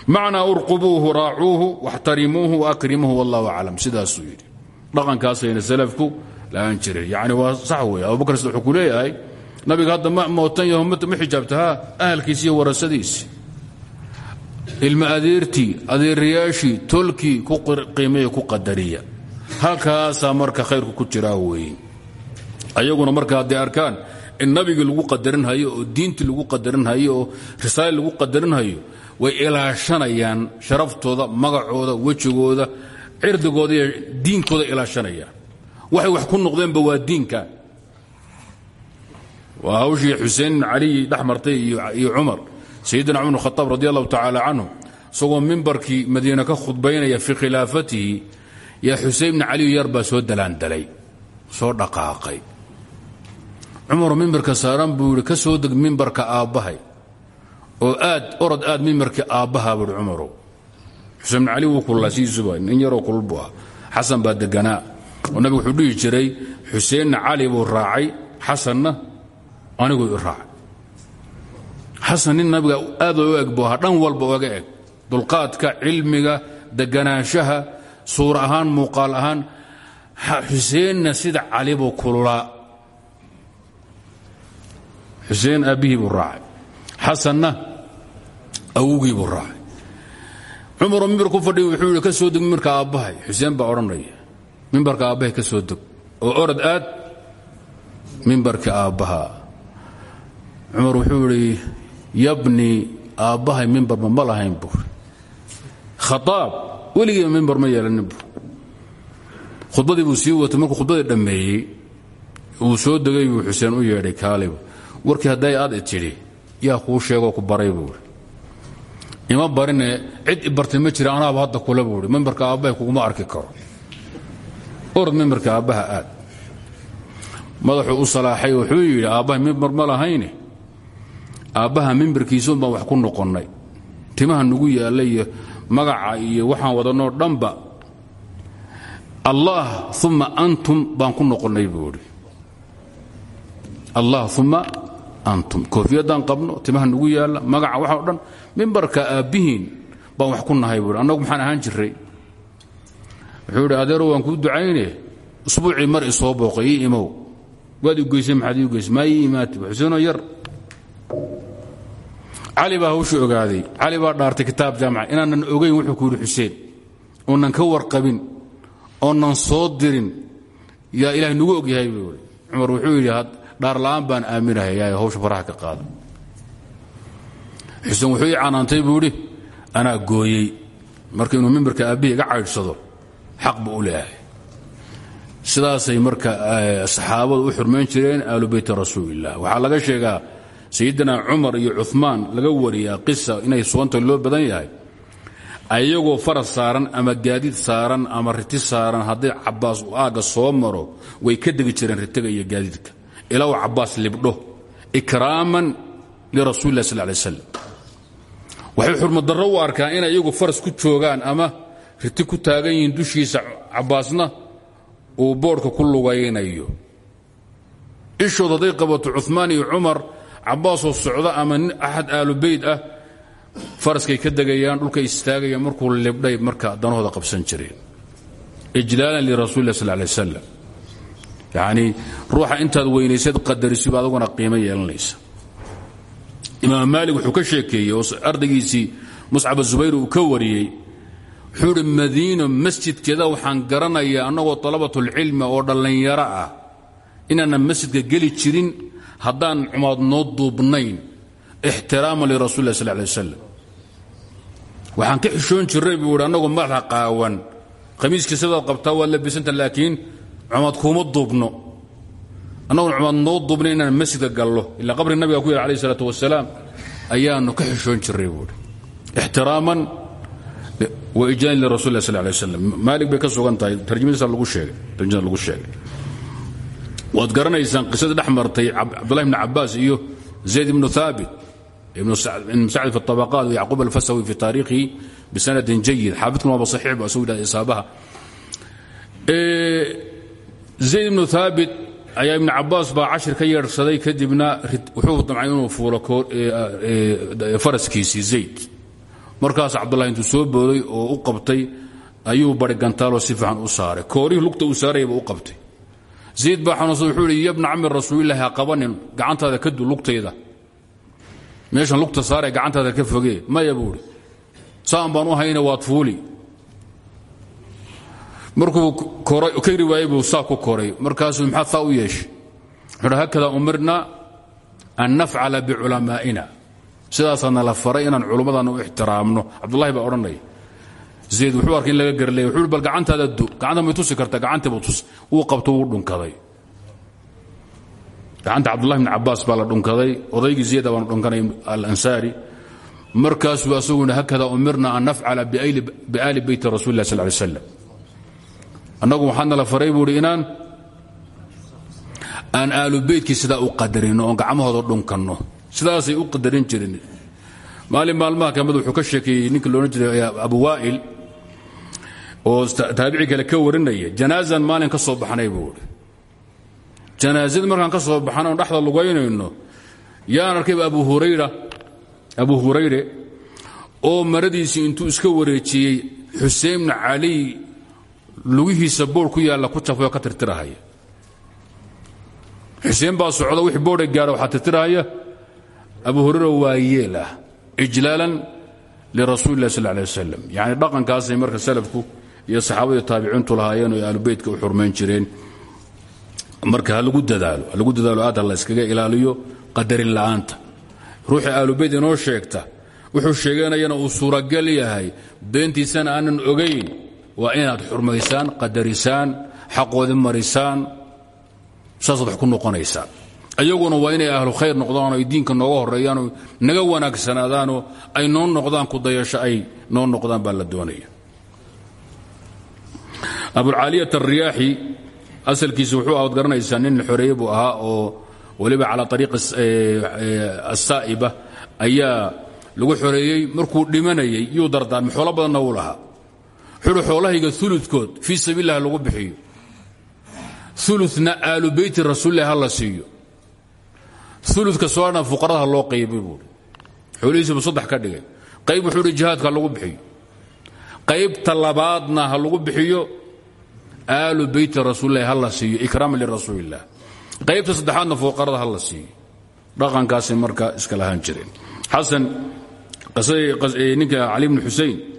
macnaa urqubuuhu raacuuhu waxtarimuuhu waakrimuuhu wallahu aclam sidaasuu yidhi dhaqankaasayna salafku la'aan jirin yani waa sax wey abubakar sida wuxuu ku leeyahay nabiga hadda ma mootan yaho ma xijaabtaha ahalkiisi iyo warasadiisi. Ilma adeertii adeerayaashii tolkii ku qiimeeya ku qadariya. Halkaasaa marka khayrku ku jiraa weeye. Ayaguna marka hadday arkaan in nabigii lagu qadarinhayo oo diintii lagu qadarinhayo oo risaale lagu qadarinhayo way ilaashanayaan sharaftooda magacooda wejigooda cirdigooda diinkooda ilaashanayaan waxay wax ku noqdeenba waa diinka. Waa hawshii xuseen dhex martay iyo cumar. Sayidina cumar bn khaaab radi allahu tacaala canhu isagoo ka khudbaynaya fii khilaafatihi yaa xusein bni caliyu yar baa soo soo dhaqaaqay. Cumaroo mimbarka saaran buu ka soo deg mimbarka aabbahay. Oo aad orod aad mimbarkii aabbaha buuhi cumarow xuseen bni cali wuu kululaa sidiisuba nin yaroo kulul buu ah baa deganaa. Oo nabigu wuxuu dhihi jiray xuseenna cali buu raacay xasanna anigu i raacay. Xasan nin nabiga aad u eg buu walba oga eg dulqaadka cilmiga deganaanshaha suur ahaan muuqaal ahaan xuseenna sida cali buu kululaa. Xuseen aabbihii buu raacay. Xasanna awogii buu raacay cumaroo mimbar ku fadhiya wuxuu ka soo deg mimbarka aabbahay. Xuseen baa odhanaya mimbarka aabbahay ka soo deg. Oo orod aad mimbarka aabbaha. Cumar wuxuu idhi yabni aabbahay mimbarba ma lahayn buuri khaaab weligiiba mimbar ma yeelanin buur khudbadii buu sii watay markuu khudbadii dhammeeyey uu soo degay buu u yeedhay kaalibu warkii hadday aad tidhi yaa kuu sheegoo ku baray buuri ima barine cid i bartay ma jira anaaba hadda kula buuhi mimbarka aabbahay kuguma arki karo. Orod mimbarka aabbaha aad. Madaxuu u salaaxay wuxuu yidhi aabbahay mimbar ma lahayne? Aabbaha mimbarkiisun baan wax ku noqonnay. Timaha nugu yaalla iyo magaca iyo waxaan wadanoo dhanba allah uma antum baan ku noqonnay buu idhi allah uma antum. Koofiyadaan qabno timaha nugu yaalla magaca waxa o dhan mimbarka aabbihiin baan wax ku nahay buui annagu maxaan ahaan jiray wuxuu idhi waan kuu ducayne usbuucii mar isoo booqay ii imow. Waad i geysay maxaad ii geysay maa ii yar. Cali baa hawsha ogaaday. Cali baa dhaartay kitaab jaamaca inaanan ogayn wuxuu ku yidhi xuseen oonan ka warqabin oonan soo dirin yaa ilahay nugu og yahay buu cumar wuxuu yidhi dhaarla'aan baan aaminahay hawsha faraha ka qaada xuseen wuxuu ii canaantay buu idhi anaa gooyey marka inuu mimbarka aabbihii iga caydhsado xaq buu u leeyahay. Sidaasay marka saxaabadu u xurmayn jireen aalu beyti rasuulilah waxaa laga sheegaa sayidina cumar iyo cumaan laga wariyaa qisa inay suganta loo badan yahay. Ayagoo faras saaran ama gaadiid saaran ama riti saaran haddii cabaas uu aagga soo maro way ka degi jireen ritiga iyo gaadiidka. Ilaa uu cabaas libdho ikraaman lirasuuli lah sal lay slam waxay xurmadarro u arkaan inay iyagu faras ku joogaan ama riti ku taagan yihiin dushiisa cabaasna uu boodhka ku lugaynayo. Ishood hadday qabato cumaan iyo cumar cabaasoo socda ama nin axad aalu beyd ah faraskay ka degayaan dhulkay istaagayaan markuu libdhay marka danahooda qabsan jireen. Ijlaalan lirasuuli lah sal lay wasalam yacnii ruuxa intaad weynaysaed qadarisiba adaguna qiimo yeelanaysa imaam maalik wuxuu ka sheekeeyey oo ardaygiisii muscab zubayr uu ka wariyey wuxuu idhi madiino masjidkeeda waxaan garanayaa annagoo talabatulcilmi oo dhallinyaro ah inaanan masjidka geli jirin haddaan cumaad noo duubnayn. Ixtiraaman lirasuli lah sal lay wasalam waxaan ka xishoon jirray buu idhi annagoo madaxa qaawan. Khamiiskii sidaad qabtaa waad labisanta laakiin cumaad kuuma duubno annaguna cumaad noo duubnay inaan masjidka gallo. Ilaa qabri nabiga ku yara alayh isalaatu wasalaam ayaannu ka xishoon jirray buuhi ixtiraaman waijlaanin lirasuli lah sal alay slam maalik bay ka sugan tahay tarjamadiisa lagu sheegay tarjamada lagu sheegay. Waad garanaysaan qisadii dhex martay cabdullahi ibni cabbaas iyo zayd ibnu haabit ibnu sacd fi طabaqaat yacquub alfasawi fi taariikhihi bisanadin jayid xaafidkuna waaba saxiix ba asagu yidhahda isaabaha. Zayd ibnu haabit ayaa ibnu cabbaas baa cashir ka yeedhsaday kadibna wuxuu damcay inuu fuulo faraskiisii zayd. Markaas cabdullahi intuu soo booday oo u qabtay ayuu bari gantaaloo si fiican u saaray. Koorihii lugta uu saarayaba u qabtay. Zayd baa xanuunsan wuxuu ihi yabna cami rasuulillahi ha qabanin gacantaada ka du lugtayda. Meeshan lugta saaree gacantaada ka fogee. Maya buuhi saan baan hayna waad fuuli markuu ka riwaayey buu saa ku koray. Markaasuu maxaad saa u yeeshay? Wuxuuhi hakada umirna an nafcala biculamaa'ina. Sidaasaa nala faray inaan culummadana u ixtiraamno. Cabdullahi baa odhanaya zayd wuxuu arkay in laga garleey wuxuu bal gacantaada du gacanta may tusi kartaa gacantiibu tus wuu qabto wuu dhunkaday. Gacanta cabdullahi bn cabbaas baa dhunkaday. Odaygii ziyada baanu dhunkanay alansaari. Markaasuu asaguna hakada umirna an nafcala biaali beyti rasuli lah sal lay slam annagu waxaana la faray buuhi inaan aan aalu beytkii sidaa u qadarino oon gacmahooda dhunkanno. Sidaasay u qadarin jireen maalin maalmaha ka mid wuxuu ka sheekeeyey ninka loodhan jiray abu waa'il oo taabici kale ka warinaya janaazan maalin ka soo baxnay buuhi janaazadii markaan ka soo baxan oon dhexda lugaynayno yaan arkayba abu hurayre oo maradiisii intuu iska wareejiyey xuseen cali lugihiisa boor ku yaalla ku jafay oo ka tirtirahaya. Xuseen baa socda wixii boodha gaara waxaa tirtirahaya abu hurayra waa yeel ah ijlaalan lirasuuli lah sal lay wasalam yacni marka salafku iyo saxaabadii taabiciintu lahaayeen oo aalubeytka u xurmayn jireen. Marka lagu dadaalo lagu dadaalo aad ha la ilaaliyo qadarin la'aanta. Ruuxii aalubeyt inoo sheegta wuxuu sheeganayana uu suuragal yahay. Beentiisana aanan ogayn waa inaad xurmaysaan qadarisaan xaqoodi marisaan saasaad wax ku noqonaysaan. Ayaguna waa inay ahlu khayr noqdaanoo ay diinka nooga horeeyaanoo naga wanaagsanaadaanoo ay noo noqdaan ku dayasho ay noo noqdaan baa la doonaya. Abulcaaliyat alriyaaxi asalkiisa wuxuu aad garanaysaa nin xoreeye buu ahaa oo waliba calaa ariiqi asaa'iba ayaa lagu xoreeyey. Markuu dhimanayay yuu dardaarmay xoolo badanna wuu lahaa xoolahayga uludkood fii sabiilah lagu bixiyo. Uluna aalu beyti rasuulilah ha la siiyo. Uludka soona fuqaradaha loo qaybay buui xoolihiisiibu ka dhigay. Qayb wuxuu hi jihaadka lagu bixiyo. Qaybta labaadna ha lagu bixiyo aalu beyti rasuulilahi ha la siiyo ikraaman lirasuulilah qaybta saddexaadna fuqarada ha la siiyo. Dhaqankaasay marka iska lahaan jireen xasan ninka cali bni xusein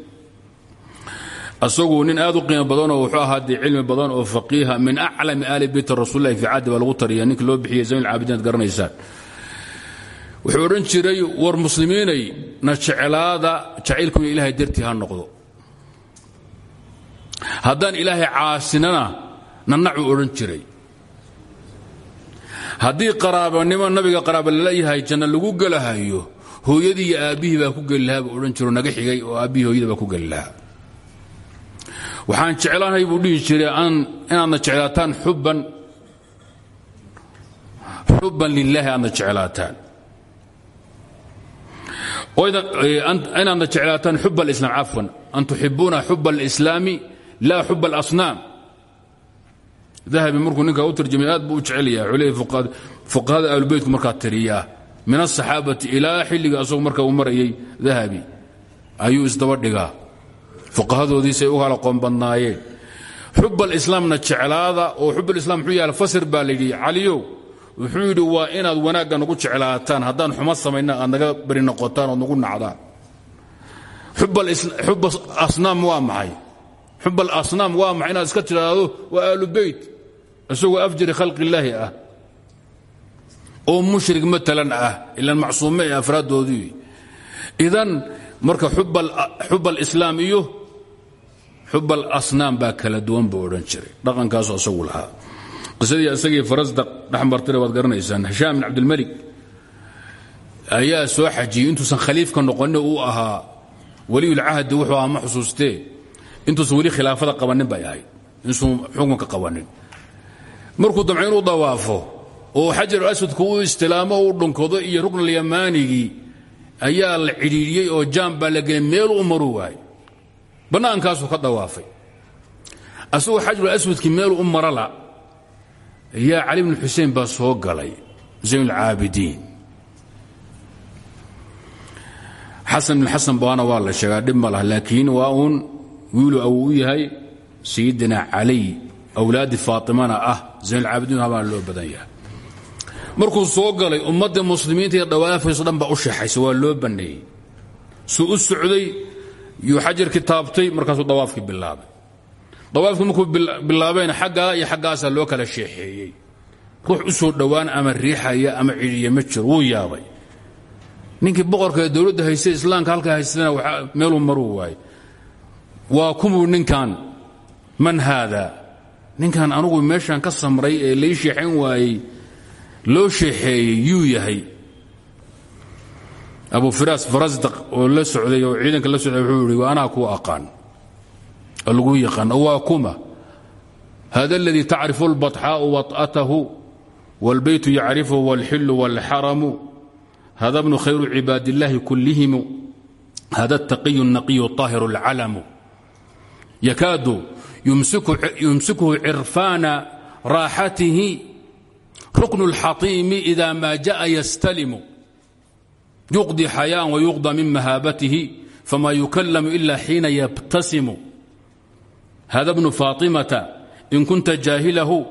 asagu nin aad u qiimo badanoo wuxuu ahaa dee cilmi badan oo faqiiha min aclami aali beyti rasuulilahi fi caddi baa lagu tariya ninka loo bixiyey zayn alcaabidiin ad garanaysaan. Wuxuu odhan jiray war muslimiinay na jeclaada jacaylkuna ilaahay dartii ha noqdo. Haddaan ilaahay caasinana na nacuu odhan jiray. Haddii qaraabanimo nabiga qaraaba lala yahay janna lagu gelahayo hooyadii iyo aabbihii ku geli lahaa buu odhan naga xigay oo aabbihii hooyada baa ku geli waxaan jeclaanay buu dhihi jiray inaadna jeclaataan xubban. Xubban lilaahi aadna jeclaataan. Inaadna jeclaataan xub alislaam cafwan. An tuxibuuna xub alislaami laa xub alasnaam dahabi markuu ninkaa u tarjamay buu u jecel yahay. Leeyahy fuqahada ahlubeytku markaa tiriyaa. Min asaxaabati ilaa xilliga asagu marka uu marayay dahabi. Ayuu isdaba dhigaa fuqahadoodiisay u kala qoon badnaayeen xub alislaamna jeclaada oo xub alislam muxuu yahay fasir baa layidhi caliyow wuxuu yidhi waa inaad wanaagga nagu jeclaataan haddaan xuma samayna aad naga beri noqotaan ood nagu nacdaan. Xub asnaam waa maxay? Xub alasnaam waa maxay inaad iska tidhaahdo waa aalu beyt isagoo afjari khalqillaahi ah oo mushrik matalan ah ilaan macsuume ee afraaddoodii. Idan marka xub alislaam iyo xub alasnaam baa kala duwan buu odhan jiray. Dhaqankaasu asagu lahaa. Qisadii isagii farasdaq dhexmartire waad garanaysaan hishaam bin cabdilmalik ayaa soo xajiyey. Intuusan khaliifka noqonin uu ahaa weliyulcahdi wuxuu ahaa ma xusuustee intuusan weli khilaafada qabanin bay ahayd. Insuun xukunka qabanin. Markuu damco inuu dawaafo oo xajar aswadku u istilaamo u dhunkado iyo ruknalyamaanigii ayaa la cidhiidhiyey oo jaam baa la gelay meel u maru waayey bannaankaasuu ka dawaafay asagoo xajarul aswadkii meelu u marala ayaa cali bnu xuseen baa soo galay zayn ulcaabidiin xasan bin xasan baana waa la sheegaa dhib ma laakiin waa uun wiilu awuu u yahay sayidina caliy awlaadi faatimana ah zaynulcaabidiin habaan loo badan yahay. Markuu soo galay ummadda muslimiinta iyo dhawaafayso dhan u sheexaysa waa loo banneeyey suu u yuu xajarkii taabtay markaasuu dawaafkii bilaabay. Dawaafkii markuu bilaabayna xaggaa iyo xaggaasaa loo kala sheexeeyey. Ruux u soo dhowaan ama riixaya ama cidhiya ma jiro wuu yaabay. Ninkii boqorka ee dowladda haystay islaamka halkaa haystana meeluu maruu waayey waa kumuu ninkan man haada? Ninkan anugu meeshan ka samray ee lay sheexayn waayey loo sheexeeyey yuu yahay abu firaas farasdaq oo la socday oo ciidanka la socday wuxuu yidhi waa anaa kuu aqaan oo lagu yaqaan oo waa kuma hada aladii tacrifu albaطxaau waط'atahu wاlbaytu yacrifuhu wاlxilu wاlxaramu hada bnu khayru cibaad اllahi kullihimu hada اtaqiyu الnaqiyu طaahiru اlcalamu yakaadu yumsikuhu cirfaana raaxatihi rukn اlxaطiimi ida ma jaءa yastalimu yuqdi xayaan wayuqda min mahaabatihi fama yukallamu ila xiina yabtasimu hada bnu faatimata in kunta jaahilahu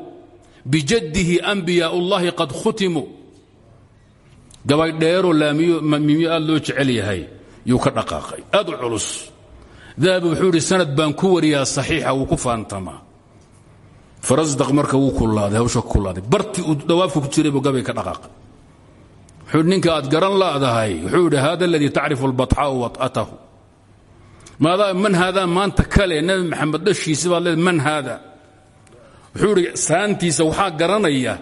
bijaddihi anbiyaa ullahi qad khutimuu gabay dheeroo laamimiyo aad loo jecel yahay yuu ka dhaqaaqay aad u culus dahabi wuxuu idhi sanad baan ku wariyaa saxiixa wuu ku faantamaa farasdaq marka wuu kulaaday hawsha ku kulaaday bartii uu dawaafka ku jiray buu gabay ka dhaqaaqay wuxuu ninka aad garan laadahay wuxuu yidhi hada aladii tacrifu albatxaau wat'atahu man haadaan maanta kale nebi maxamed dhashiisi baad leed man haada wuxuu saantiisa waxaa garanaya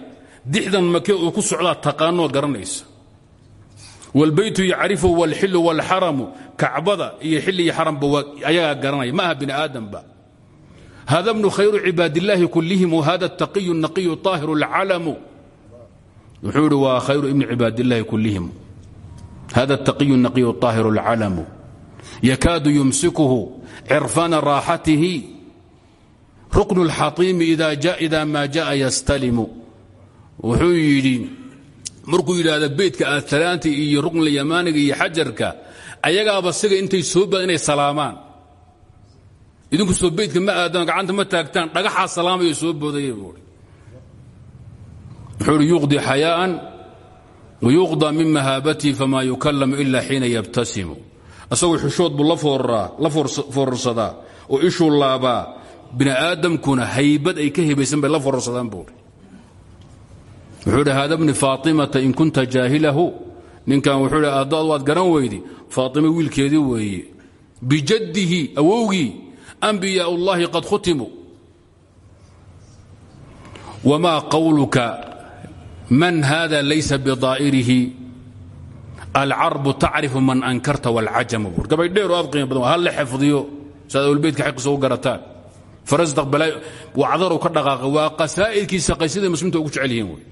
dixdan makee uu ku socdaa taqaanoo garanaysa. Walbaytu yacrifu walxilu walxaramu kacbada iyo xilli iyo xaramba ayagaa garanaya ma aha bini aadamba. Hada bnu khayru cibaadillaahi kullihim wahada taqiyu naqiyu طaahiru اlcalamu wuxuu idhi waa khayru ibni cibaadillahi kullihim hada taqiyu naqiyu طaahiru اlcalamu yakaadu yumsikuhu cirfana raaxatihi ruknu اlxatiimi ida ma jaءa yastalimu wuxuu yidhi markuu yidhaahda beydka aalaanta iyo ruknlyamaaniga iyo xajarka ayagaaba siga intay soo badan inay salaamaan idinku soo beydka ma aadaan gacanta ma taagtaan dhagaxaa salaamayo soo boodaya buui wuxuu hi yuqdi xayaaan wayuqda min mahaabatii famaa yukallamu ila xiina yabtasimu. Asagoo xishood buu la foorarsadaa oo ishuu laabaa bini aadamkuna haybad ay ka hebaysan bay la foorarsadaan buui wuxuu hi haada bni faatimata in kunta jaahilahu. Ninkan wuxuu hi addaad waad garan weydi. Faatima wiilkeedii weeye bijaddihi awowgii anbiyaa ullahi qad khutimuu wmaa qawluka man hada laysa bidaa'irihi alcarbu tacrifu man ankarta wاlcajamu buur gabay dheer oo aad qiimo badan hal la xifdiyo saad awlbeydka xaqiisa u garataan. Farasdaq balaa wacdarow ka dhaqaaqa waa qasaa'idkiisa qaysida muslimta ugu jecel yihiin wey.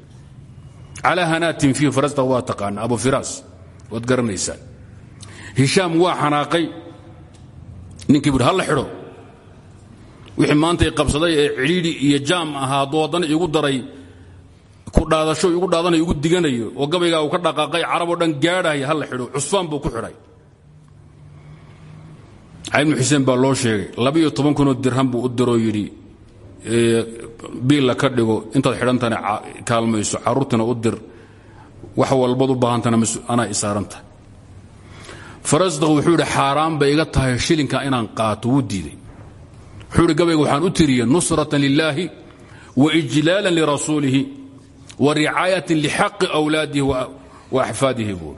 Calaa hanaatin fiihi farasdaq waa taqaana abu firaas waad garanaysaan. Hishaam waa xanaaqay. Ninkii buuri halla xidho. Wixii maanta i qabsaday ee cidhiidhi iyo jaam ahaa hadduu haddana igu daray ku dhaadasho igu dhaadanayo igu diganayo. Oo gabaygaa uu ka dhaqaaqay caraboo dhan gaadhaya halla xidho. Cusfaan buu ku xidhay. Ibnu xuseen baa loo sheegay. Labiiyo toban kunoo dirham buu u diroo yidhi biilla ka dhigo intaad xidhantana kaalmayso carruurtana u dir. Wax walbaad u baahantana anaa isaaranta farasdaq wuxuu yidhi bay iga tahay shilinka inaan qaato wuu diiday. Wuxuu gabayga waxaan u tiriyey nusratan lilaahi wa ijlaalan lirasuulihi wa ricaayatan lixaqi awlaadihi wa axfaadihi buui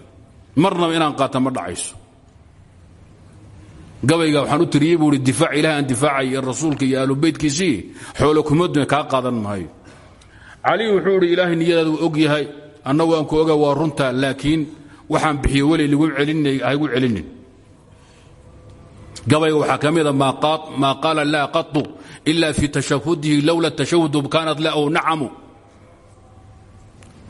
marnaba inaan qaata ma dhacayso. Gabayga waxaan u tiriyey buu i difaac ilahi aan difaacay iyo rasuulka iyo aalubeytkiisii xoolo kumaduna kaa qaadan maayo. Cali wuxuu idhi ilaahay niyadaadu og yahay annagu aan ku oga waa runta laakiin waxaan bixiyo weli haygu celinin. Gabayga waxaa ka mida maa qaala laa qatu ila fi tashahudihi lowla tashahudu kaanat lahu nacamu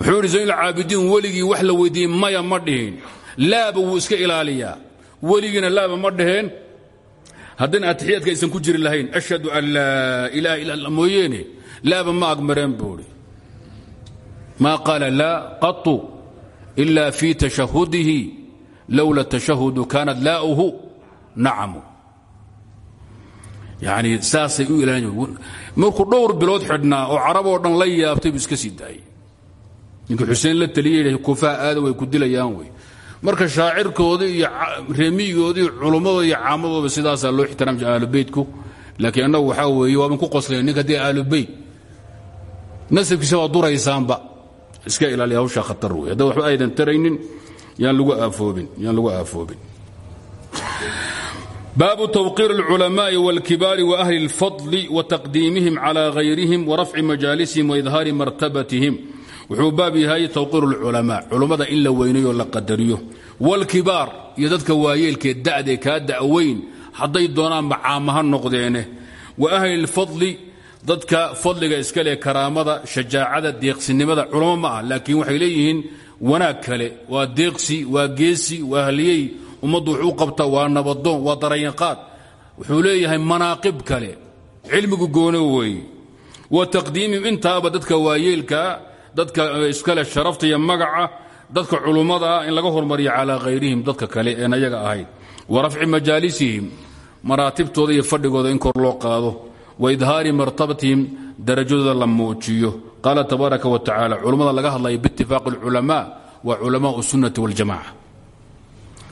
wuxuu idhi zaynulcaabidiin weligii wax la weydiiyey maya ma dhihin. Laaba wuu iska ilaaliyaa. Weligiina laaba ma dhaheen haddana atixiyaadka ku jiri lahayn. Ashhadu an laa ilaha illa alla mooyeene laaba ma agmareen buuhi maa qaala laa qatu ila fi tashahudihi lowla tashahudu kaanat laa'uhu nacamu yani saasay u ilaalin markuu dhowr bilood xidhnaa oo carab oo dhan la yaabtay iska sii ninkii xuseen la taliyey kufaha aada way ku dilayaan wey marka shaacirkooda iyo reemiyigooda iyo culummadooda iyo caamadooda sidaasaa loo ixtiraam jira aalubeytku laakiin annagu waxaa weeye waaban ku qoslayn ninka dee aalubeyt nasabkiisa waa duraysaanba iska ilaaliya hawshaa khatar wey hadda waxba aydan taraynin yaan lagu aafoobin yaan lagu aafoobin baabu twqiir اlculamaءi wاlkibaari waahli اlfadli wataqdiimihim calى hayrihim warafci majaalisihim waidhaari martabatihim wuxuu baab yahay tawqiir اlculamaa culummada in la weynayo la qadariyo wاlkibaar iyo dadka waayeelkee da'de kaa da'weyn hadday doonaan macaama ha noqdeene wa ahli اlfadli dadka fadliga iska leh karaamada shajaacada deeqsinimada culamo ma ah laakiin waxay leeyihiin wanaag kale waa deeqsi waa geesi waa haliyey ummaddu wuxuu qabta waa nabadoon waa darayaqaad wuxuu leeyahay manaaqib kale cilmigu goono weeye wa taqdiimihim intaaba dadka waayeelkaa dadka iskale sharafta iyo magaca dadka culummada ah in laga hormariyo calaa hayrihim dadka kale een ayaga ahayn wa rafci majaalisihim iyo fadhigooda in kor loo qaado. Wa idhaari martabatihim darajadooda la muujiyo qaala tabaaraka wa tacala culummada laga hadlaya biitifaaqi alculamaa waa culamaau sunnati waljamaca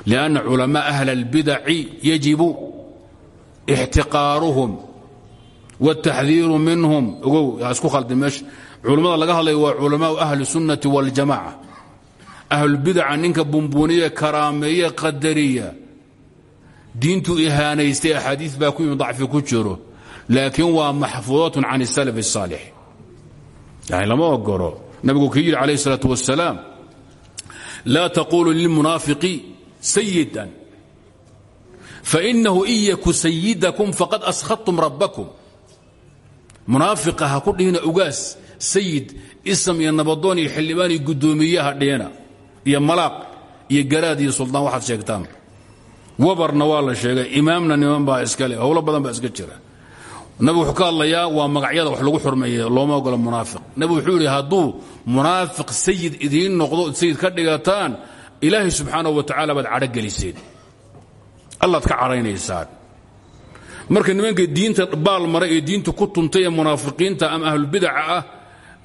lianna culamaa ahla albidaci yajibu ixtiqaaruhum wاtaxdiiru minhum. Ogow isku khaldi meesha culummada laga hadlaya waa culamaau ahli sunnati waljamaca ahlulbidaca ninka bumbuniye karaameeye qadariya diintuu ihaanaystay axaadiis baa ku yimi dacfi ku jiro laakiin waa maxfuudatun can salaf الsaalix yani lama ogolo nabigu kii yidhi calayh الsalaaة wasalaam laa taqulu lilmunaafiqi sayidan fainahu in yaku sayidakum faqad askhadtum rabbakum munaafiqa ha ku dhihina ugaas sayid isam iyo nabadoon iyo xildhibaan iyo guddoomiyaha dheena iyo malaaq iyo garaad iyo suldaan waxaad sheegtaan. Wabarna waa la sheegay imaamna niman baa iskale howlo badan baa iska jira. Nabigu wuxuu ka hadlayaa waa magacyada wax lagu xurmeeye looma ogolo munaafiq. Nabigu wuxuu yidhi hadduu munaafiq sayid idiin noqdo sayid ka dhigataan ilaahay subxaanahu wa marka nimanka diinta baal maray ee diinta ku tuntay munaafiqiinta ama ahlulbidaca ah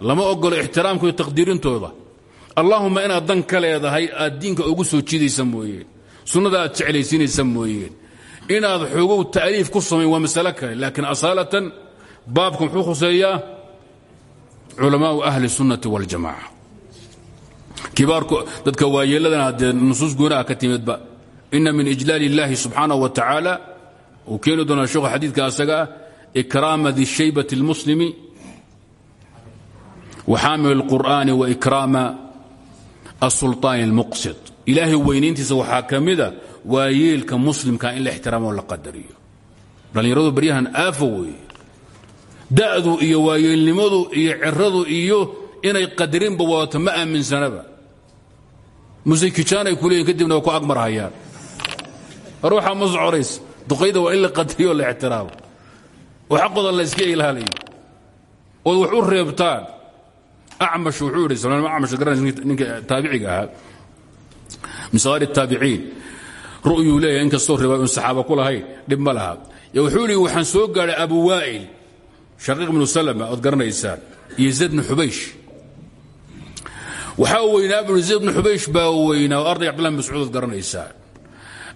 lama ogolo ixtiraamka iyo taqdiirintooda. Allaahumma inaad dan ka leedahay aad diinka ugu soo jiidaysa mooyeen sunnada aad jeclaysiinaysa mooyeen inaad xoogow ta'liif ku samayn waa masalo kale laakiin asaalatan baabka muxuu khuseeyaa culamaau ahli sunnati waljamaca kibaarku dadka waayeeladana haddee nusuus gooni ah ka timidba ina min ijlaal subxaanaه wa tacaala uu keeni doonaa sheekhu xadiidka asaga ah ikraama di shaybati اlmuslimi waxaamil اlqur'ani waikraama asulطaani اlmuqsid ilaahay weynayntiisa waxaa ka mida waa yeelka muslimka in la ixtiraamo la qadariyo dhallinyaradu baryahan aafo weeye da'du iyo waayeelnimadu iyo ciradu iyo inay qadarinba wadato ma aaminsanaba musaykijaanay ku leeyihin kadibna waa ku agmarhayaan ruuxa ma soconays duqayda waa in la qadariyo o la ixtiraamo oo xaqooda la iska ilaaliyo ood wax u reebtaan acmash wuxuu idhi salmaan acmash garan ninka taabiciga ahaa min sagaari الtaabiciin ru'yuu leeyahay in kastoo riba un saxaaba ku lahayn dhib ma laha wuxuu ihi waxaan soo gaadhay abu waa'il shaqiiq bnu salma ood garanaysaan iyo zayd bnu xubaysh waxaa weynaa bnu zayd bnu xubaysh baa weynaa oo arday cabdillah mascuud ood garanaysaan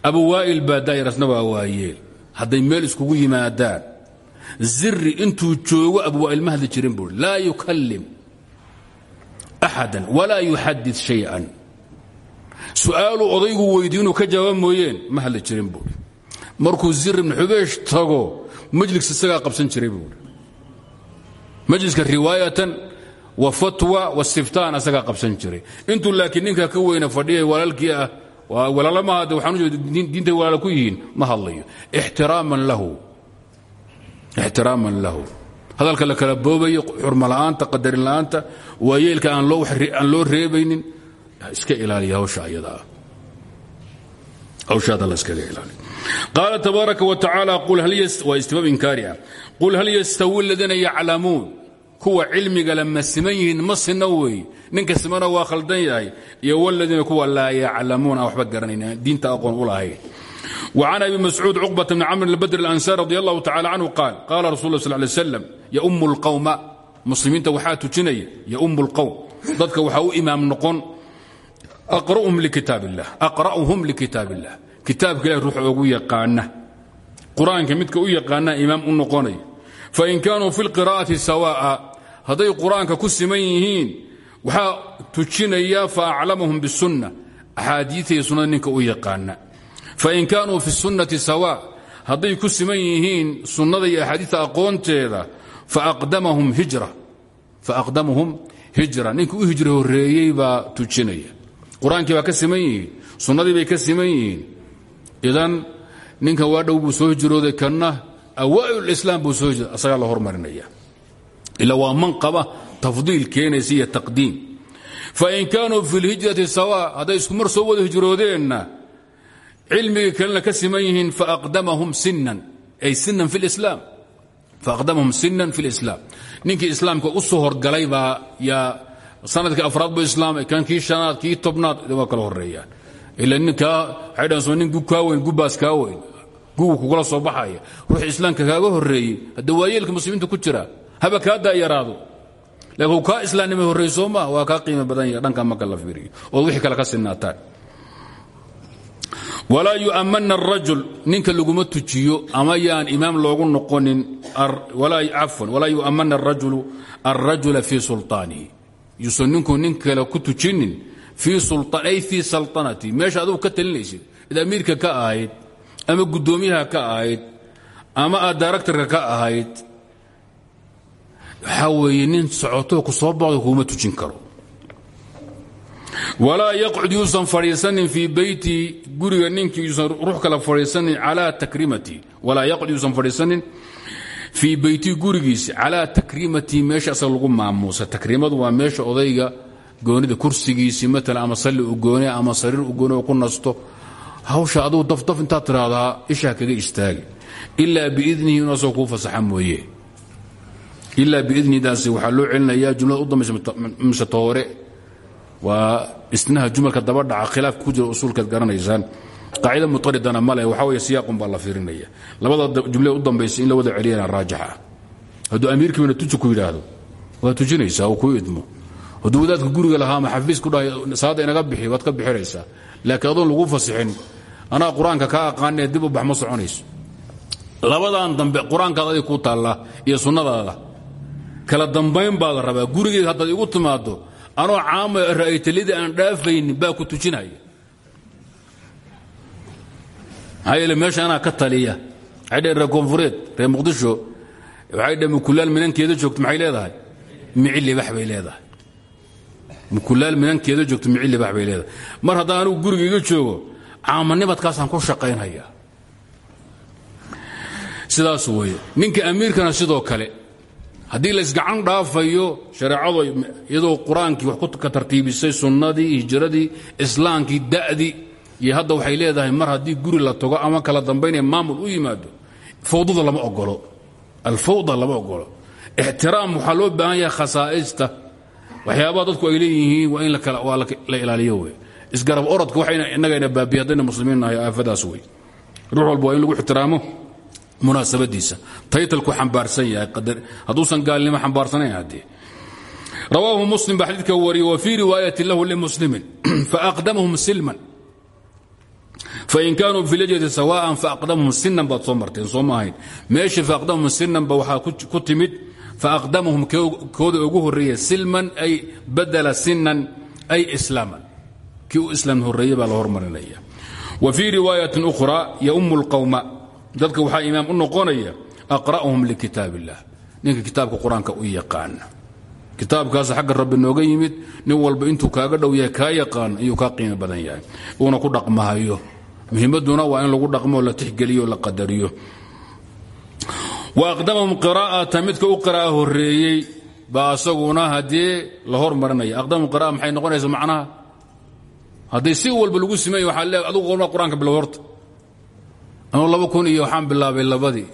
abu waa'il baa daa'irasna waa waayeel hadday meel iskugu yimaadaan ziri intuu joogo abu waa'il ma hadli jirin axada walaa yuxadid shayئan su'aalu odaygu weydiy inuu ka jawaab mooyeen ma hadli jirin buui markuu zir ibnu xubaysh tago majlis isagaa qabsan jiray buui majliska riwaayatan wa fatwa wastiftaan isagaa qabsan jiray intuu laakiin ninka ka weyna fadhiyay walaalkii ah walaalamaha de waxaan diintay walaala ku yihiin ma hadlayo ixtiraaman lahu hadalka la kala boobayo xurmala'aanta qadarin la'aanta waayeelka aan loo reebaynin iska ilaaliya hawsha ayadaa qaala tabaaraka wa tacaala waa istibaab inkaari ah. Qul hal yastawi aladiina yaclamuun. Kuwa cilmiga la ma siman yihiin ma sinna weeye ninka simana waa khaldan yahay. Iyo waladiina kuwa laa yaclamuun aan waxba diinta aqoon u lahayn وعن أبي مسعود عقبة بن عمرو البدر الأنسار رضي الله تعالى عنه قال قال رسول الله صلى الله عليه وسلم يؤم القوم مسلمينta waxaa tujinaya يؤم القوم dadka waxaa u imaam noqon أقرأهم لكتاب الله أقرأهم لكتاب الله kitaabka ilahi ruuxa ugu yaqaana qur-aanka midka u yaqaana imaam u noqonaya fain kaanuu fi اlqira'ati sawaa'a hadday qur-aanka ku siman yihiin waxaa tujinaya faaclamahum bisunna axaadiiiyo sunnada ninka u yaqaana fain kaanuu fi sunnati sawa hadday ku siman yihiin sunnada iyo axaadiista aqoonteeda faaqdamahum hijra. Ninka u hijra horeeyey baa tujinaya. Qur'aankii ka siman yihiin sunnadii bay ka siman yihiin. Idan ninka waa dhow buu soo hijrooday kanna awaa'ilulislaam buu soo hijrooday asagaa la hormarinaya ila waa manqaba tafdiil keenaysa iyo taqdiim. Fain kaanuu fi lhijrati sawa hadday isku mar soo wada hijroodeenna cilmigii kalena ka siman yihiin faaqdamahum sinan ay sinan fi lislaam faaqdamahum sinan fi lislaam ninkii islaamka u soo horgalay baa yaa sannadkii afraad buu islaamay kan kii shanaad kii tobnaad waa kala horeeyaan ila ninkaa waxay soo nin gu weyn gubbaas kaa weyn gugu kugula soo baxaya. Ruux islaamka kaaga horreeyey hadda waayeelka muslimiinta ku jira haba kaa daayaraado laakiin kaa islaamnimay horreey soo waa kaa qiimo badan yaha dhanka marka la wixii kale ka sinaataan walaa yu'ammana arajul ninka laguma tujiyo ama yaan imaam loogu noqonin cafwan walaa yu'ammana arajulu alrajula fii sulطaanihi yuusan ninku nin kale ku tujinin ay fii salطanati meesha adugu ka talinaysid id amiirka ka ahayd ama guddoomiyaha ka ahayd ama aad daaraktarka ka ahayd waxaa weeye ku soo booqda kuuma tujin karo walaa yaqcud yuusan fadhiisanin fii beyti guriga ninkii yuusan ruux kala fadhiisanin calaa takrimati walaa yaqcud yuusan fadhiisanin fii beyti gurigiisi calaa takriimatii meesha asaga lagu maamuusa. Takriimadu waa meesha odayga goonida kursigiisii maalan ama salli u gooni ama sariir u gooni oo ku nasto. Hawsha adugu dafdaf intaad tiraahdaa ishaa kaga istaagi. Ilaa biidnihi inuu asagoo kuu fasaxa mooye. Ilaa biidnidaasi waxaa loo celinayaa jumlada u dambaysa mise toore waa isnaha jumalka daba dhaca khilaafka ku jira usuulkaad garanaysaan. Qaacida mutaridana male waxaa weeye siyaaqun baa la fiirinaya. Labada jumlada u dambaysa in la wada celiyana raajix ah hadduu amiirkiibana tuji ku yidhaahdo waad tujinaysaa oo kuu idmo. Hadduu wadaadka guriga lahaa ama xafiis ku dhahay saada inaga bixi waad ka bixinaysaa laakiin adoon lagu fasixin anaa qur'aanka kaa dib u bax ma labadan dambe qur'aankaad ku taallaa iyo sunnadaada. Kala dambayn baa la rabaa. Gurigeyga haddaad igu timaado anoo caama ra'aytalidii aan dhaafaynin baa ku tujinaya. Maxaa yeele ka taliya. Waxay dheen reer muqdisho. Waxay dheen mukulaal minankeeda joogto maxay leedahay? Mici libax leedahay. Mukulaal minankeeda joogto mici libax leedahay. Mar haddaan anigu guriga iga joogo caamanimadkaasaan ku shaqaynhaya sidaas weeye. Ninka amiirkana sidoo kale haddii laysgacan dhaafayo shareecadu iyadoo qur'aankii wax ka tartiibisay sunnadii hijradii islaamkii da'dii iyo hadda waxay leedahay mar haddii guri la tago ama kala dambaynaya maamul u yimaado fawdada lama ogolo alfawda lama ogolo ixtiraam waxaa loo baahan khasaa'ista. Waxyaabaha dadku ay leeyihiin waa in waa la ilaaliyo wey isgarab orodka waxayna innagayna baabiya haddayna muslimiin nahay aafadaas wey ruux walba lagu ixtiraamo munaasabadiisa. Taytalku xambaarsan yahay hadduusan gaalnimo xambaarsanayn haddee rawaahu muslim baa xadiidka wa fii riwaayatin lahu limuslimin faaqdamahum silman. Fain kaanuu fi lajati sawaan faaqdamahum sinan baad soo marteen soo ma ahayn. Meeshii faaqdamahum sinanba waxaa ku timid faaqdamahum kooda ugu horreeya silman ay badala sinan ay islaaman. Kii u islaam horreeye baa la hormarinaya wa fii riwaayatin ukhra yaum lqawma dadka waxaa imaam u noqonaya aqra'uhum likitaab ninka kitaabka qur'aanka u yaqaana kitaabkaas xagga rabbi nooga yimid nin walba intuu kaaga dhow yahay kaa yaqaan ayuu kaa qiimo badan yahay. Uuna ku dhaqmahayo muhiimaduna waa in lagu dhaqmo la tixgeliyo la qadariyo. Wa aqdamahum qiraa'ata midka u qira'a horeeyey baa asaguna haddii la hormarinaya aqdamahum qira'a maxay noqonaysa macnaha? Haddii si walba lagu simay waxaa le adugu qur'aanka bilow ama laba kun iyo waxaan bilaabay labadii.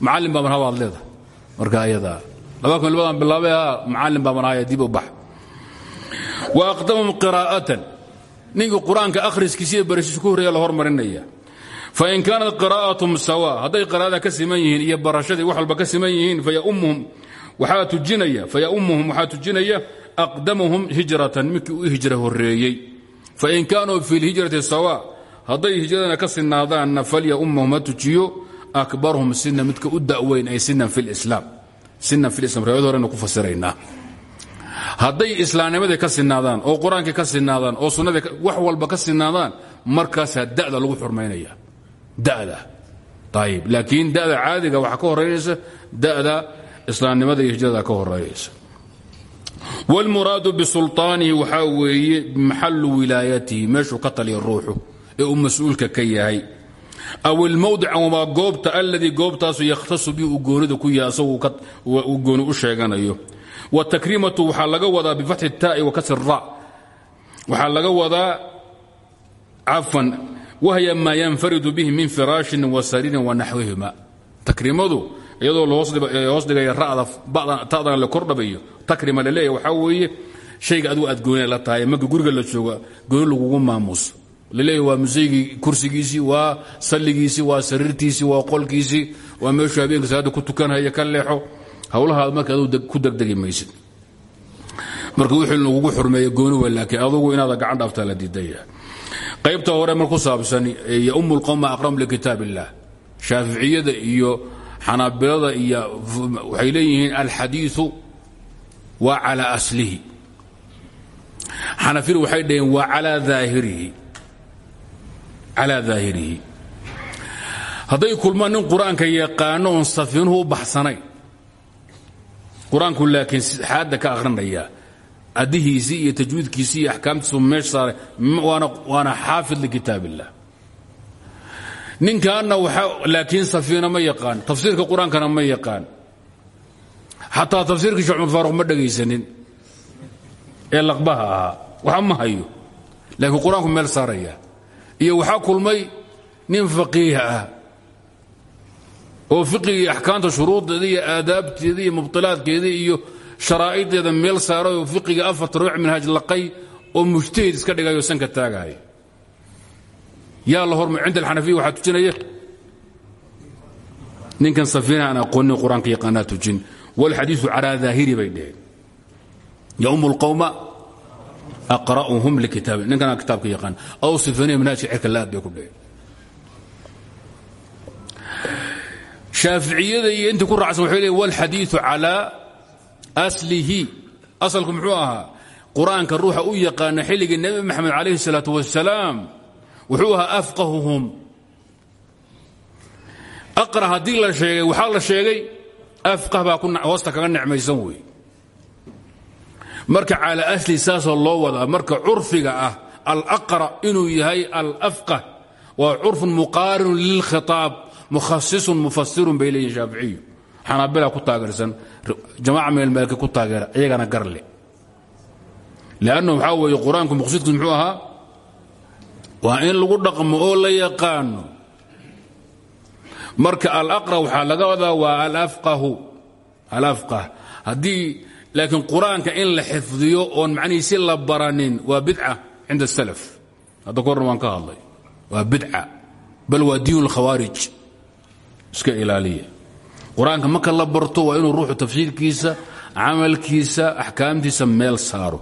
Macallin baaban habaad leedahay. Marka ayadaa laba kun labadaan bilaabay ha macallin baaban haya dib u bax. Wa aqdamahum qiraa'atan. Ninkii qur'aanka akhriskiisa iyo barashiisa ku horreeya la hormarinaya. Fain kaanat qiraa'atum sawa hadday qiraa'ada ka siman yihiin iyo barashadii wax walba ka siman yihiin fayaummuhum waxaa tujinaya fayaummuhum waxaa tujinaya aqdamuhum hijratan midkii u hijra horreeyey. Fain kaanuu fi lhijrati sawa hadday hijradana ka sinaadaanna falya ummahum ha akbarhum sina midka u da'weyn ay sinan fi lislaam sinan fi lislam riwaayad horena ku fasiraynaa hadday islaamnimadii ka sinaadaan oo qur'aankii ka sinaadaan oo sunnadii wax walba ka sinaadaan markaasaa da'da lagu xurmaynaya. Da'da. Ayib laakiin da'da caadiga waxaa ka horeynaysa da'da islaamnimada hijrada ka horeynaysa wاlmuraadu bisulطaanihi waxaa weeye maxalu wilaayatihi meeshuu ka ee uu mas'uulka ka yahay. Aw ilmowdic waa goobta alladii goobtaasu yakhtasu bi uu goonida ku yahay asagu uu gooni u sheeganayo. Wtakriimatu waxaa laga wadaa bifatxi اtaa'i wa kasri ra. Waxaa laga wadaa cafan wahya maa yanfaridu bihi min firaashin wa sariirin wa naxwihima. Takriimadu iyadoo hoos dhigaya ra'da ta'dana la kordhabayo takrima laleeyahy waxaa weeye shayga adigu aad gooni la tahay marka guriga la jooga gooni lagugu maamuuso laleeyahy waa musaygii kursigiisii waa salligiisii waa sariirtiisii waa qolkiisii waa meeshuu habeenka salaada ku tukanhaya ka leexo. Hawlaha marka ku degdegi maysid. Marka wixii lagugu xurmeeye gooni wey laakiin adugu inaada gacan dhaaftaa la diidaya qaybta hore mar ku saabsan yaum lqowma aqramu likitaab illah shaaficiyada iyo xanaabilada iyo waxay leeyihiin alxadiiu waa calaa aslihi. Xanafiyadu waxay dhaheen waa alaa aahirihi calaa daahirihi hadday kulmaan nin qur'aanka yaqaano oon safiinuhu u baxsanayn qur'aanku laakiin xaadda ka akhrinaya adihiisii iyo tajwiidkiisii iyo axkaamtiisu meesha saaray waana xaafid likitaab illah ninkaanna laakiin safiina ma yaqaan tafsiirka qur'aankana ma yaqaan xataa tafsiirkii shee cumar ma dhegaysanin ee laqbaha ahaa waxa ma hayo laakiin qur'aanku meel saaraya iyo waxaa kulmay nin faqiih ah oo fiqigii axkaamta shuruudeeda iyo aadaabteeda iyo mubtilaadkeeda iyo sharaa'ideeda meel saaray oo fiqiga afarta ruuc minhaaj laqay oo mujtahid iska dhigayoo sanka taagaaya yaa la hormar cinda alxanafiya waxaa tujinaya ninkan safiina aan aqoonin qur'aanka yaqaanaa tujin walxadiiu calaa daahiri bay dheheen yaum اlqowma aqra'uhum likitaab ninkana kitaabka yaqaan aw sifaniya manhaajka cirka laad bay ku dhiceen shaaficiyada iyo intii ku raacsan waxay leeyiin walxadiidu calaa aslihi. Asalku muxuu ahaa qur'aanka ruuxa u yaqaana xilligii nebi maxamed calayhi salaatu wasalaam wuxuu ahaa afqahuhum. Aqra haddii la sheegay waxaa la sheegay afqah baa hoosta kaga necmaysan weeye marka cala asli saasoo loo wadaa marka curfiga ah alaqra inuu yahay alafqah waa curfun muqaarinun lilkhitaab mukhasisun mufasirun bay leeyihiin shaaficiyu xanaabila ku taageersan jamaca meelmeelka ku taageera iyagana gar leh leannu waxaa weeye qur'aanku waa in lagu dhaqmo oo la yaqaano. Marka alaqra waxaa laga wadaa waa alafqahu alafqah. Haddii laakiin qur'aanka in la xifdiyo oon macnihiisi la baranin waa bidca cinda asalaf hadda korna waan ka hadlay. Waa bidca. Bal waa diin lkhawaarij iska ilaaliya. Qur'aanka marka la barto waa inuu ruuxu tafsiirkiisa camalkiisa axkaamtiisa meel saaro.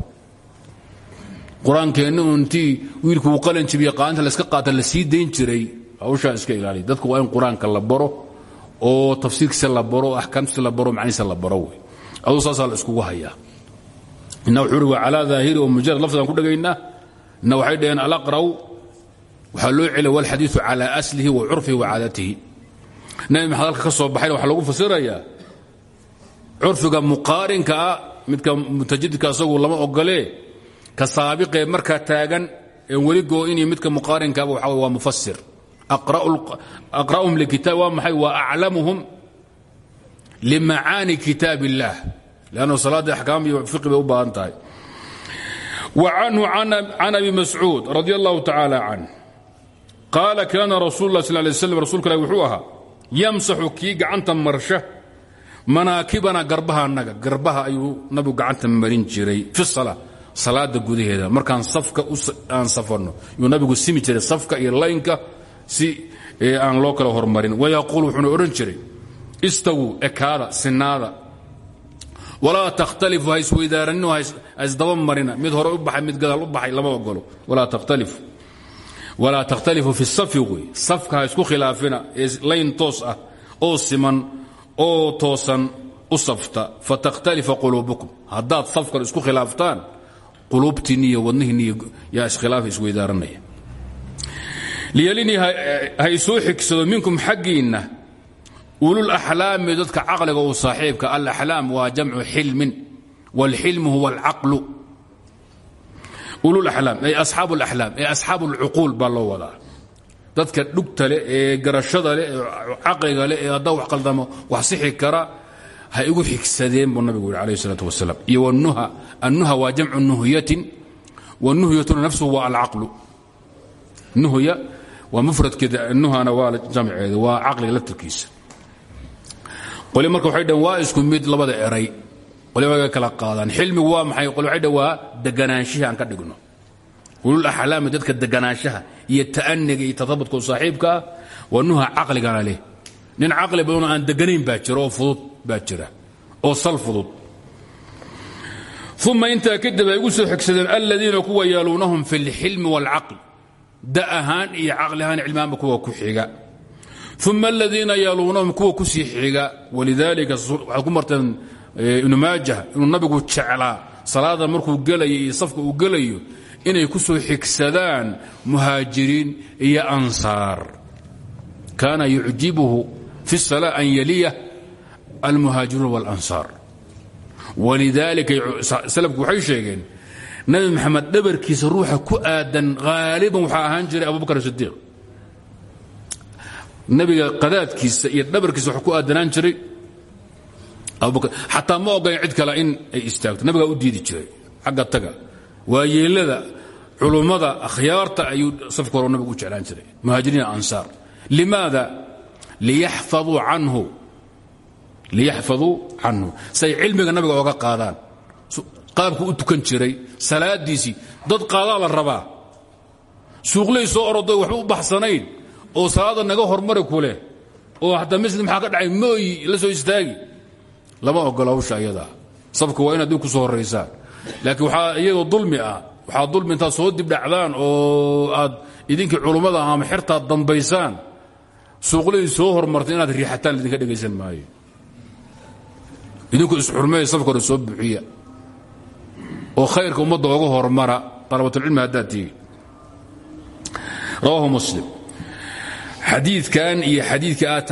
Qur'aankeenna untii wiilkuu qalin jibiye qaanta laska qaata la sii dayn jiray hawshaa iska ilaaliya. Dadku waa in qur'aanka la baro oo tafsiirkiisa la aduu saasaa la iskugu hayaa inna wuxuu uhi waa calaa daahiri oo mujarad. Lafdigan ku dhagaynaa inna waxay dhaheen alaqra'u waxaa loo celiya walxadiiu calaa aslihi wa curfihi wa caadatihi. Nabi maxamed halka ka soo baxayna waxaa lagu fasirayaa curfiga muqaarinka ah midka mutajadidka asagu lama ogolee ka saabiqee markaa taagan een weli goo'ini midka muqaarinkaaba waxa waa mufasir aqra'uhum likitaab waa maxay? Waa aclamuhum limacaani kitaab اllah lanno salaadda axkaam iyo fiqi bay u baahan tahay wa canhu can abi mascuud radi allahu tacaala can qaala kaana rasuul lah sal lay slam rasulka ilahi wuxuu ahaa yamsaxu kii gacanta marsha manaakibana garbaha annaga garbaha ayuu nabigu gacanta marin jiray fi salaa salaada gudaheeda markaan safka aan safarno yuu nabigu simi jiray safka iyo laynka si aan loo kala hormarin wayaquul wuxuuna odhan jiray istawuu ekaada sinaada. Walaa takhtalifu ha isweydaaranino ha isdaba marina. Mid hore u baxay mid gadaal u baxay lama ogolo. Walaa takhtalifu fi safi wey safka ha isku khilaafina ee layn toos ah oo siman oo toosan u safta. Fatakhtalifa quluubukum. Haddaad safkan isku khilaaftaan quluubtiinni iyo wadnihiinni yaa iskhilaafa isweydaaranaya xaggiinna ululaxlaami dadka caqliga uu saaxiibka alaxlaam waa jamcu xilmin wاlxilmu huwa alcaqlu ululaxlaam ay asxaabu alaxlaam ee asxaabu alcuquul baa loo wadaa dadka dhugta leh ee garashada leh ee caqliga leh ee haddaa wax qaldamo wax sixi kara ha igu xigsadeen buu nabigu yidhi alayh الsalaaة wasalaam iyo wnuha annuha waa jamcu nuhyatin wanuhyatuna nafsuhu waa alcaqlu nuhya waa mufradkeeda nuhana waa jamceeda waa caqliga laftirkiisa qoli marka waxay dhaheen waa isku mid labada eray. Qoli way kala qaadaan xilmigu waa maxay? Qoli waxay dhaheen waa deganaanshihi aan ka dhigno. Ulul axlaami dadka deganaanshaha iyo ta'aniga iyo tasabudka u saaxiibka ah waa nuha caqligana leh. Nin caqli badanoo aan deganayn baa jira fudud baa jira oo sal fudud. Uma intaa kadib ay soo xigsadeen aladiina kuwa yaluunahum fi اlxilmi wاlcaql da ahaan iyo caqli ahaan cilmaanba kuwa ku xiga uma aladiina yaluunahum kuwa ku sii xiga walidaalika waxaad ku marteen ibnu maajah inuu nabigu jeclaa salaada markuu gelayo iyo safka uu gelayo inay ku soo xigsadaan muhaajiriin iyo ansaar kaana yucjibuhu fi الsalaa an yaliya almuhaajiruun wاlansaar walidaalika salafku waxay sheegeen nabi maxamed dhabarkiisa ruuxa ku aadan haaliban waxaa ahaan jiray abubakar sidiiq nabiga qadaadkiisa iyo dhabarkiisa waxa ku aadanaan jiray. Xataa ma ogolan cid kale in ay istaagto. Nabigaa u diidi jiray xagga taga. Waa yeelada culummada akhyaarta ayuu safka hore nabigu u jeclaan jiray. Muhaajiriin ansaar. Limaada? Liyaxfaduu canhu. Say cilmiga nabiga oga qaadaan. Qaabku u tukan jiray salaadiisii. Dad qaadaa la rabaa. Suuqley soo oroday waxba u baxsanayn oo salaada naga hormari ku leh oo hataa masjid maxaa ka dhacay mooyi la soo istaagi. Lama ogola hawsha ayadaa sabka waa inaad dib ku soo horraysaan laakiin waxaa iyadoo dulmi ah waxaa dulmi intaad soo dibdhacdaan oo aad idinkii culummada ama xertaad dambaysaan suuqladii soo hormartay inaad riixataan idinka dhegaysan maayo. Idinku isxurmeeya hore soo buuxiya. Oo khayrka ummadda oga hormara dalabatulcilmi haddaad tihi. Rawaahu muslim xadiidkan iyo xadiidka aad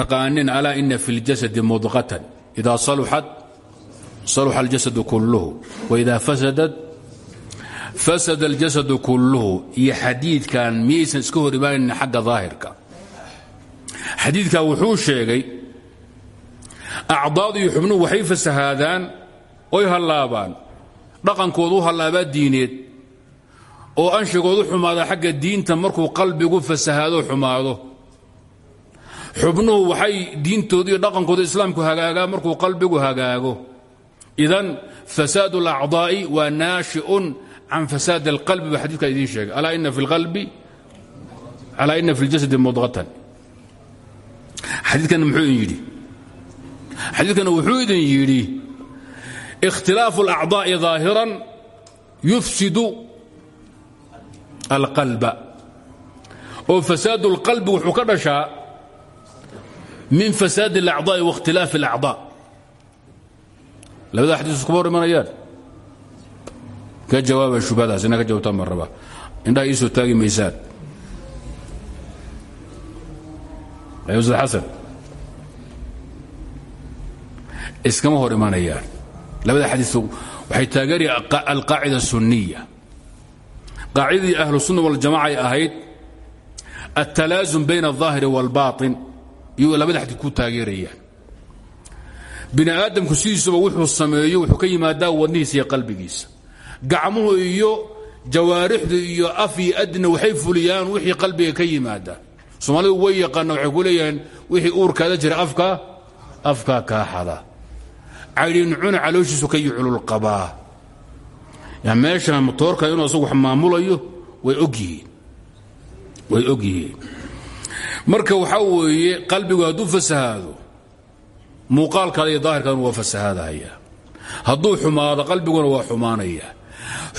taqaanin alaa ina fi اljasadi mudqatan ida saluxat saluxa اljasadu kulluhu waida fasadat fasada اljasadu kulluhu iyo xadiidkan miyaysan iska hor imaanayn xagga daahirka xadiidkan wuxuu sheegay acdaadu iyo xubnuhu waxay fasahaadaan oy hallaabaan dhaqankoodu u hallaabaa diineed oo anshigoodu xumaada xagga diinta markuu qalbigu fasahaado xumaado xubnuhu waxay diintooda iyo dhaqankooda islaamku hagaagaa markuu qalbigu hagaago idan fasaad اlacdaa'i waa naashi'un can fasaad اlqalbi baa xadiidkaa idiin sheegay alaa ina fi اlqalbi alaa ina fi اljasadi mudqatan xadiidkana muxuu idin yidhi xadiidkana wuxuu idin yidhi اkhtilaafu اlacdaa'i ظaahiran yufsidu alqalba oo fasaad اlqalbi wuxuu ka dhashaa min fasaad اlacdaa'i waاkhtilaafi اlacdaa labada xadiis iskuma hor imanayaan ka jawaaba shubhadaas inaa ka jawabtaan baan rabaa indhaha iisoo taagi maysaan ustad xasan iskama hor imanayaan labada xadiis waxay taageeraya alqaacida الsuniya qaacidadii ahlu sunna waljamaca ay ahayd altalaasum bayna الظaahiri wاlbaaطin iyuu labada xadiis ku taageerayaan bini aadamku sidiisuba wuxuu sameeyo wuxuu ka yimaadaa wadnihiisa iyo qalbigiisa gacmuhu iyo jawaarixdu iyo af iyo adna waxay fuliyaan wixii qalbiga ka yimaada soomaalidu way yaqaana waxay ku leeyahiin wixii uurkaada jira afka afkaa kaa xada caydhincuna calooshiisu ka yucululqabaa yan meesha motoorka inuu asagu wax maamulayo way og yihiin. Way og yihiin. Marka waxaa weeye qalbigu hadduu fasahaado muuqaalkaada iyo daahirkaaduna waa fasahaadahaya hadduu xumaado qalbiguna waa xumaanaya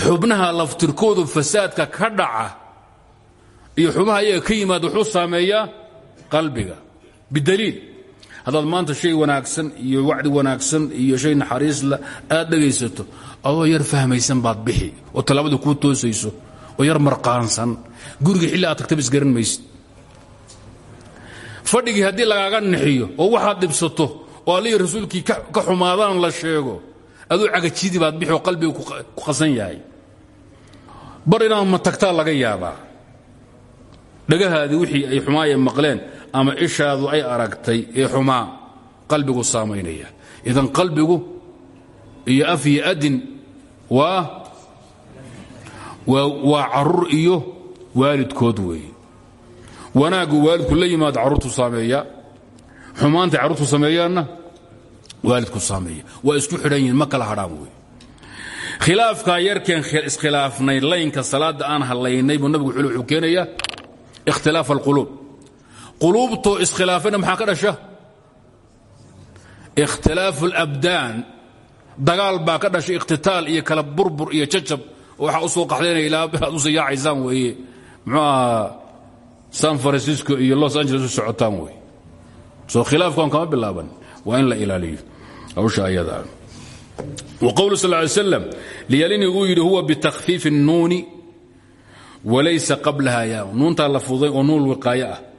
xubnaha laftirkoodu fasaadka ka dhaca iyo xubnaha ayaga ka yimaada wuxuu saameeyaa qalbiga. Bidaliil haddaad maanta shay wanaagsan iyo wacdi wanaagsan iyo shay naxariisla aad dhegaysato adoo yar fahmaysan baad bixi oo tallaabada kuu toosayso oo yar marqaansan. Guriga xilli aad tagtaba isgaran maysid. Fadhigii haddii lagaaga nixiyo oo waxaad dhibsato oo allihii rasuulkii ka xumaadaan la sheego aduu cagajidi baad bixi oo qalbiga ku qasan yahay. Bar inaad matagtaa laga yaabaa. Dhagahaadii wixii ay xumaaya maqleen ama ishaadu ay aragtay ee xumaa qalbigu saamaynaya. Idan qalbigu iyo af iyo adin waa carruur iyo waalidkood weeye. Wanaaggu waalidku la yimaado carruurtu saameeya xumaantay carruurtu sameeyaanna waalidku saameeya. Waa isku xidhan yihiin ma kala hadhaan wey khilaafkaa yarkeen iskhilaafnay laynka salaadda aan hallaynay buu nabigu wuxuu keenayaa ikhtilaaf alquluub quluubtoo iskhilaafayna maxaa ka dhasha? Ikhtilaafu alabdaan dagaal baa ka dhashay ikhtitaal iyo kala burbur iyo jajab. Waxaa u soo qaxdaynaya ilaa aad u sayaacaysaan weeye. Muxuu ahaa san francisco iyo los angeles u socotaan wey soo khilaafkan kama bilaaban. Waa in la ilaaliyo hawsha ayadaa wqowlu sal ly slam liyalini uu yidhi huwa bitakfiifi الnuuni walaysa qablaha ah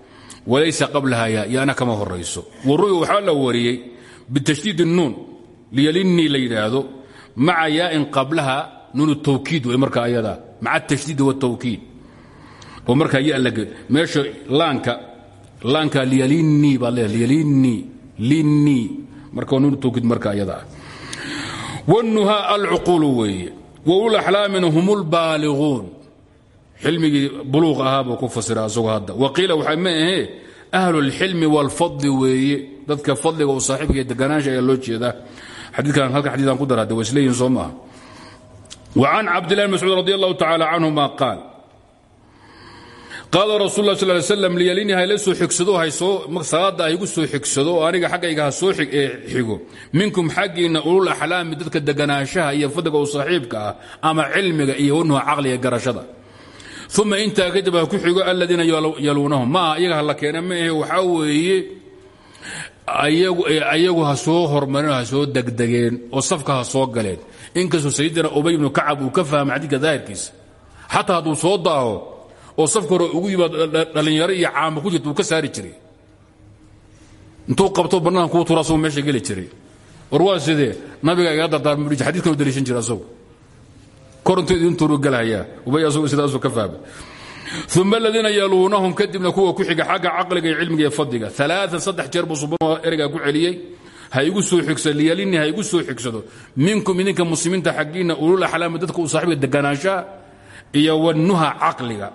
walaysa qablahaya yana kama horayso waruyu waxaa la wariyey bitashdiid nuun liyalinii la yidhaahdo maca yaain qablaha nuun tawkiid w marka ayada maca atashdiid wtawkiid oo markaa ya la meesha laanka laanka liyalinii baa leeda liyalinii linii marka nuun tawkiid marka ayada. Ah wnuhaa alcuquulu weeye waulaxlaamin hum lbaaliquun xilmigii buluuq ahaabuu ku fasiray asagu hadda. Waqiila waxaa ma ahee ahlulxilmi waalfadli weeye. Dadka fadliga u saaxiibka iyo deganaansha ayaa loo jeedaa. Xadiikan halka xadiisan ku daraade wasleeyihin soo maaha wacan cabdillahi bn mascuud radi allahu tacaala canhuma qaal. Qaala rasul la sal l slam liyalini hayla soo xigsadohasalaadda haygu soo xigsado oo aniga xaggayga ha soo xigo. Minkum xaggiinna ulul axlaami dadka deganaanshaha iyo fadliga u saaxiibka ah ama cilmiga iyo wanuha caqliga garashada uma intaa kadib ku xigo aladiina yaluunahum. Maaha iyaga hala keena ma ahe waxaa weeye ayagu ha soo hormarin ha soo degdegeen oo safka soo galeen. Inkastoo sayidina ubay ibnu kacab uu ka fahmay xadiidka daahirkiisa. Xataa hadduu soo daaho oo safka hore ugu yimaad dhallinyaro iyo caamo ku jirta ka saari jiray. Intuu qabto bannaan kuu meesha geli jiray. War waa sidee? Nabiga iga dardaarma xadiidkan u daliishan jira asagu korintu idin turu galhayaa ubay asagu sidaasuu ka fahmay uma aladiina yaluunahum kadibna kuwa ku xiga xagga caqliga iyo cilmiga iyo fadliga. Alaaan saddex jeer buu ku celiyey. Ha soo xigsado liyalini ha soo xigsado. Minkum idinka muslimiinta xaggiinna ulul axlaami dadka u saaxiibka iyo wanuha caqliga.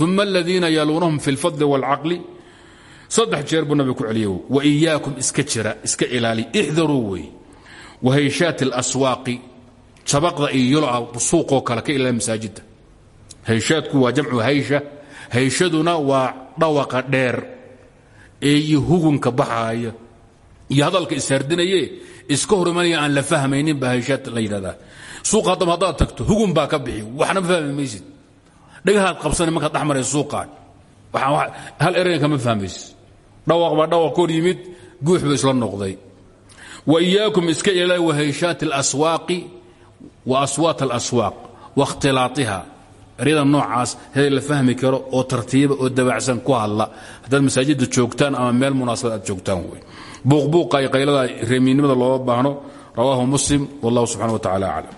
Uma aladiina yaluunahum fi lfadli wاlcaqli saddex jeer buu nabiga ku celiyey waiyaakum iska jira iska ilaali ixdaruu wey. Wahayshaati اlaswaaqi jabaqda iyo yoloa suuqoo kale ka ilaali masaajidda. Hayshaadku waa jamcu haysha. Hayshaduna waa dhawaqa dheer ee hugunka baxaaya iyo hadalka ishardinaye iska hor aan la fahmaynin baa hayshaad la yidhahdaa. Suuqa haddaba haddaad hugun baa ka bixi. Waxna ma fahmi maysid. Dhagahaad qabsana markaad dhex hal ereyna kama fahmaysid. Dhawaq baa dhawaq kor yimid guux buu isla noqday. Wa iyaakum iska ilaali wahayshaati اlaswaaqi wa aswaat اlaswaaq waاkhtilaaiha eryada noocaas heday la fahmi karo oo tartiiba oo dabacsan ku hadla. Haddaad masaajidda joogtaan ama meel munaasabad aad joogtaan wey buuqbuuqa iyo qaylada reemiynimada looma baahno rawaahu muslim wallahu subxana wa tacala aclam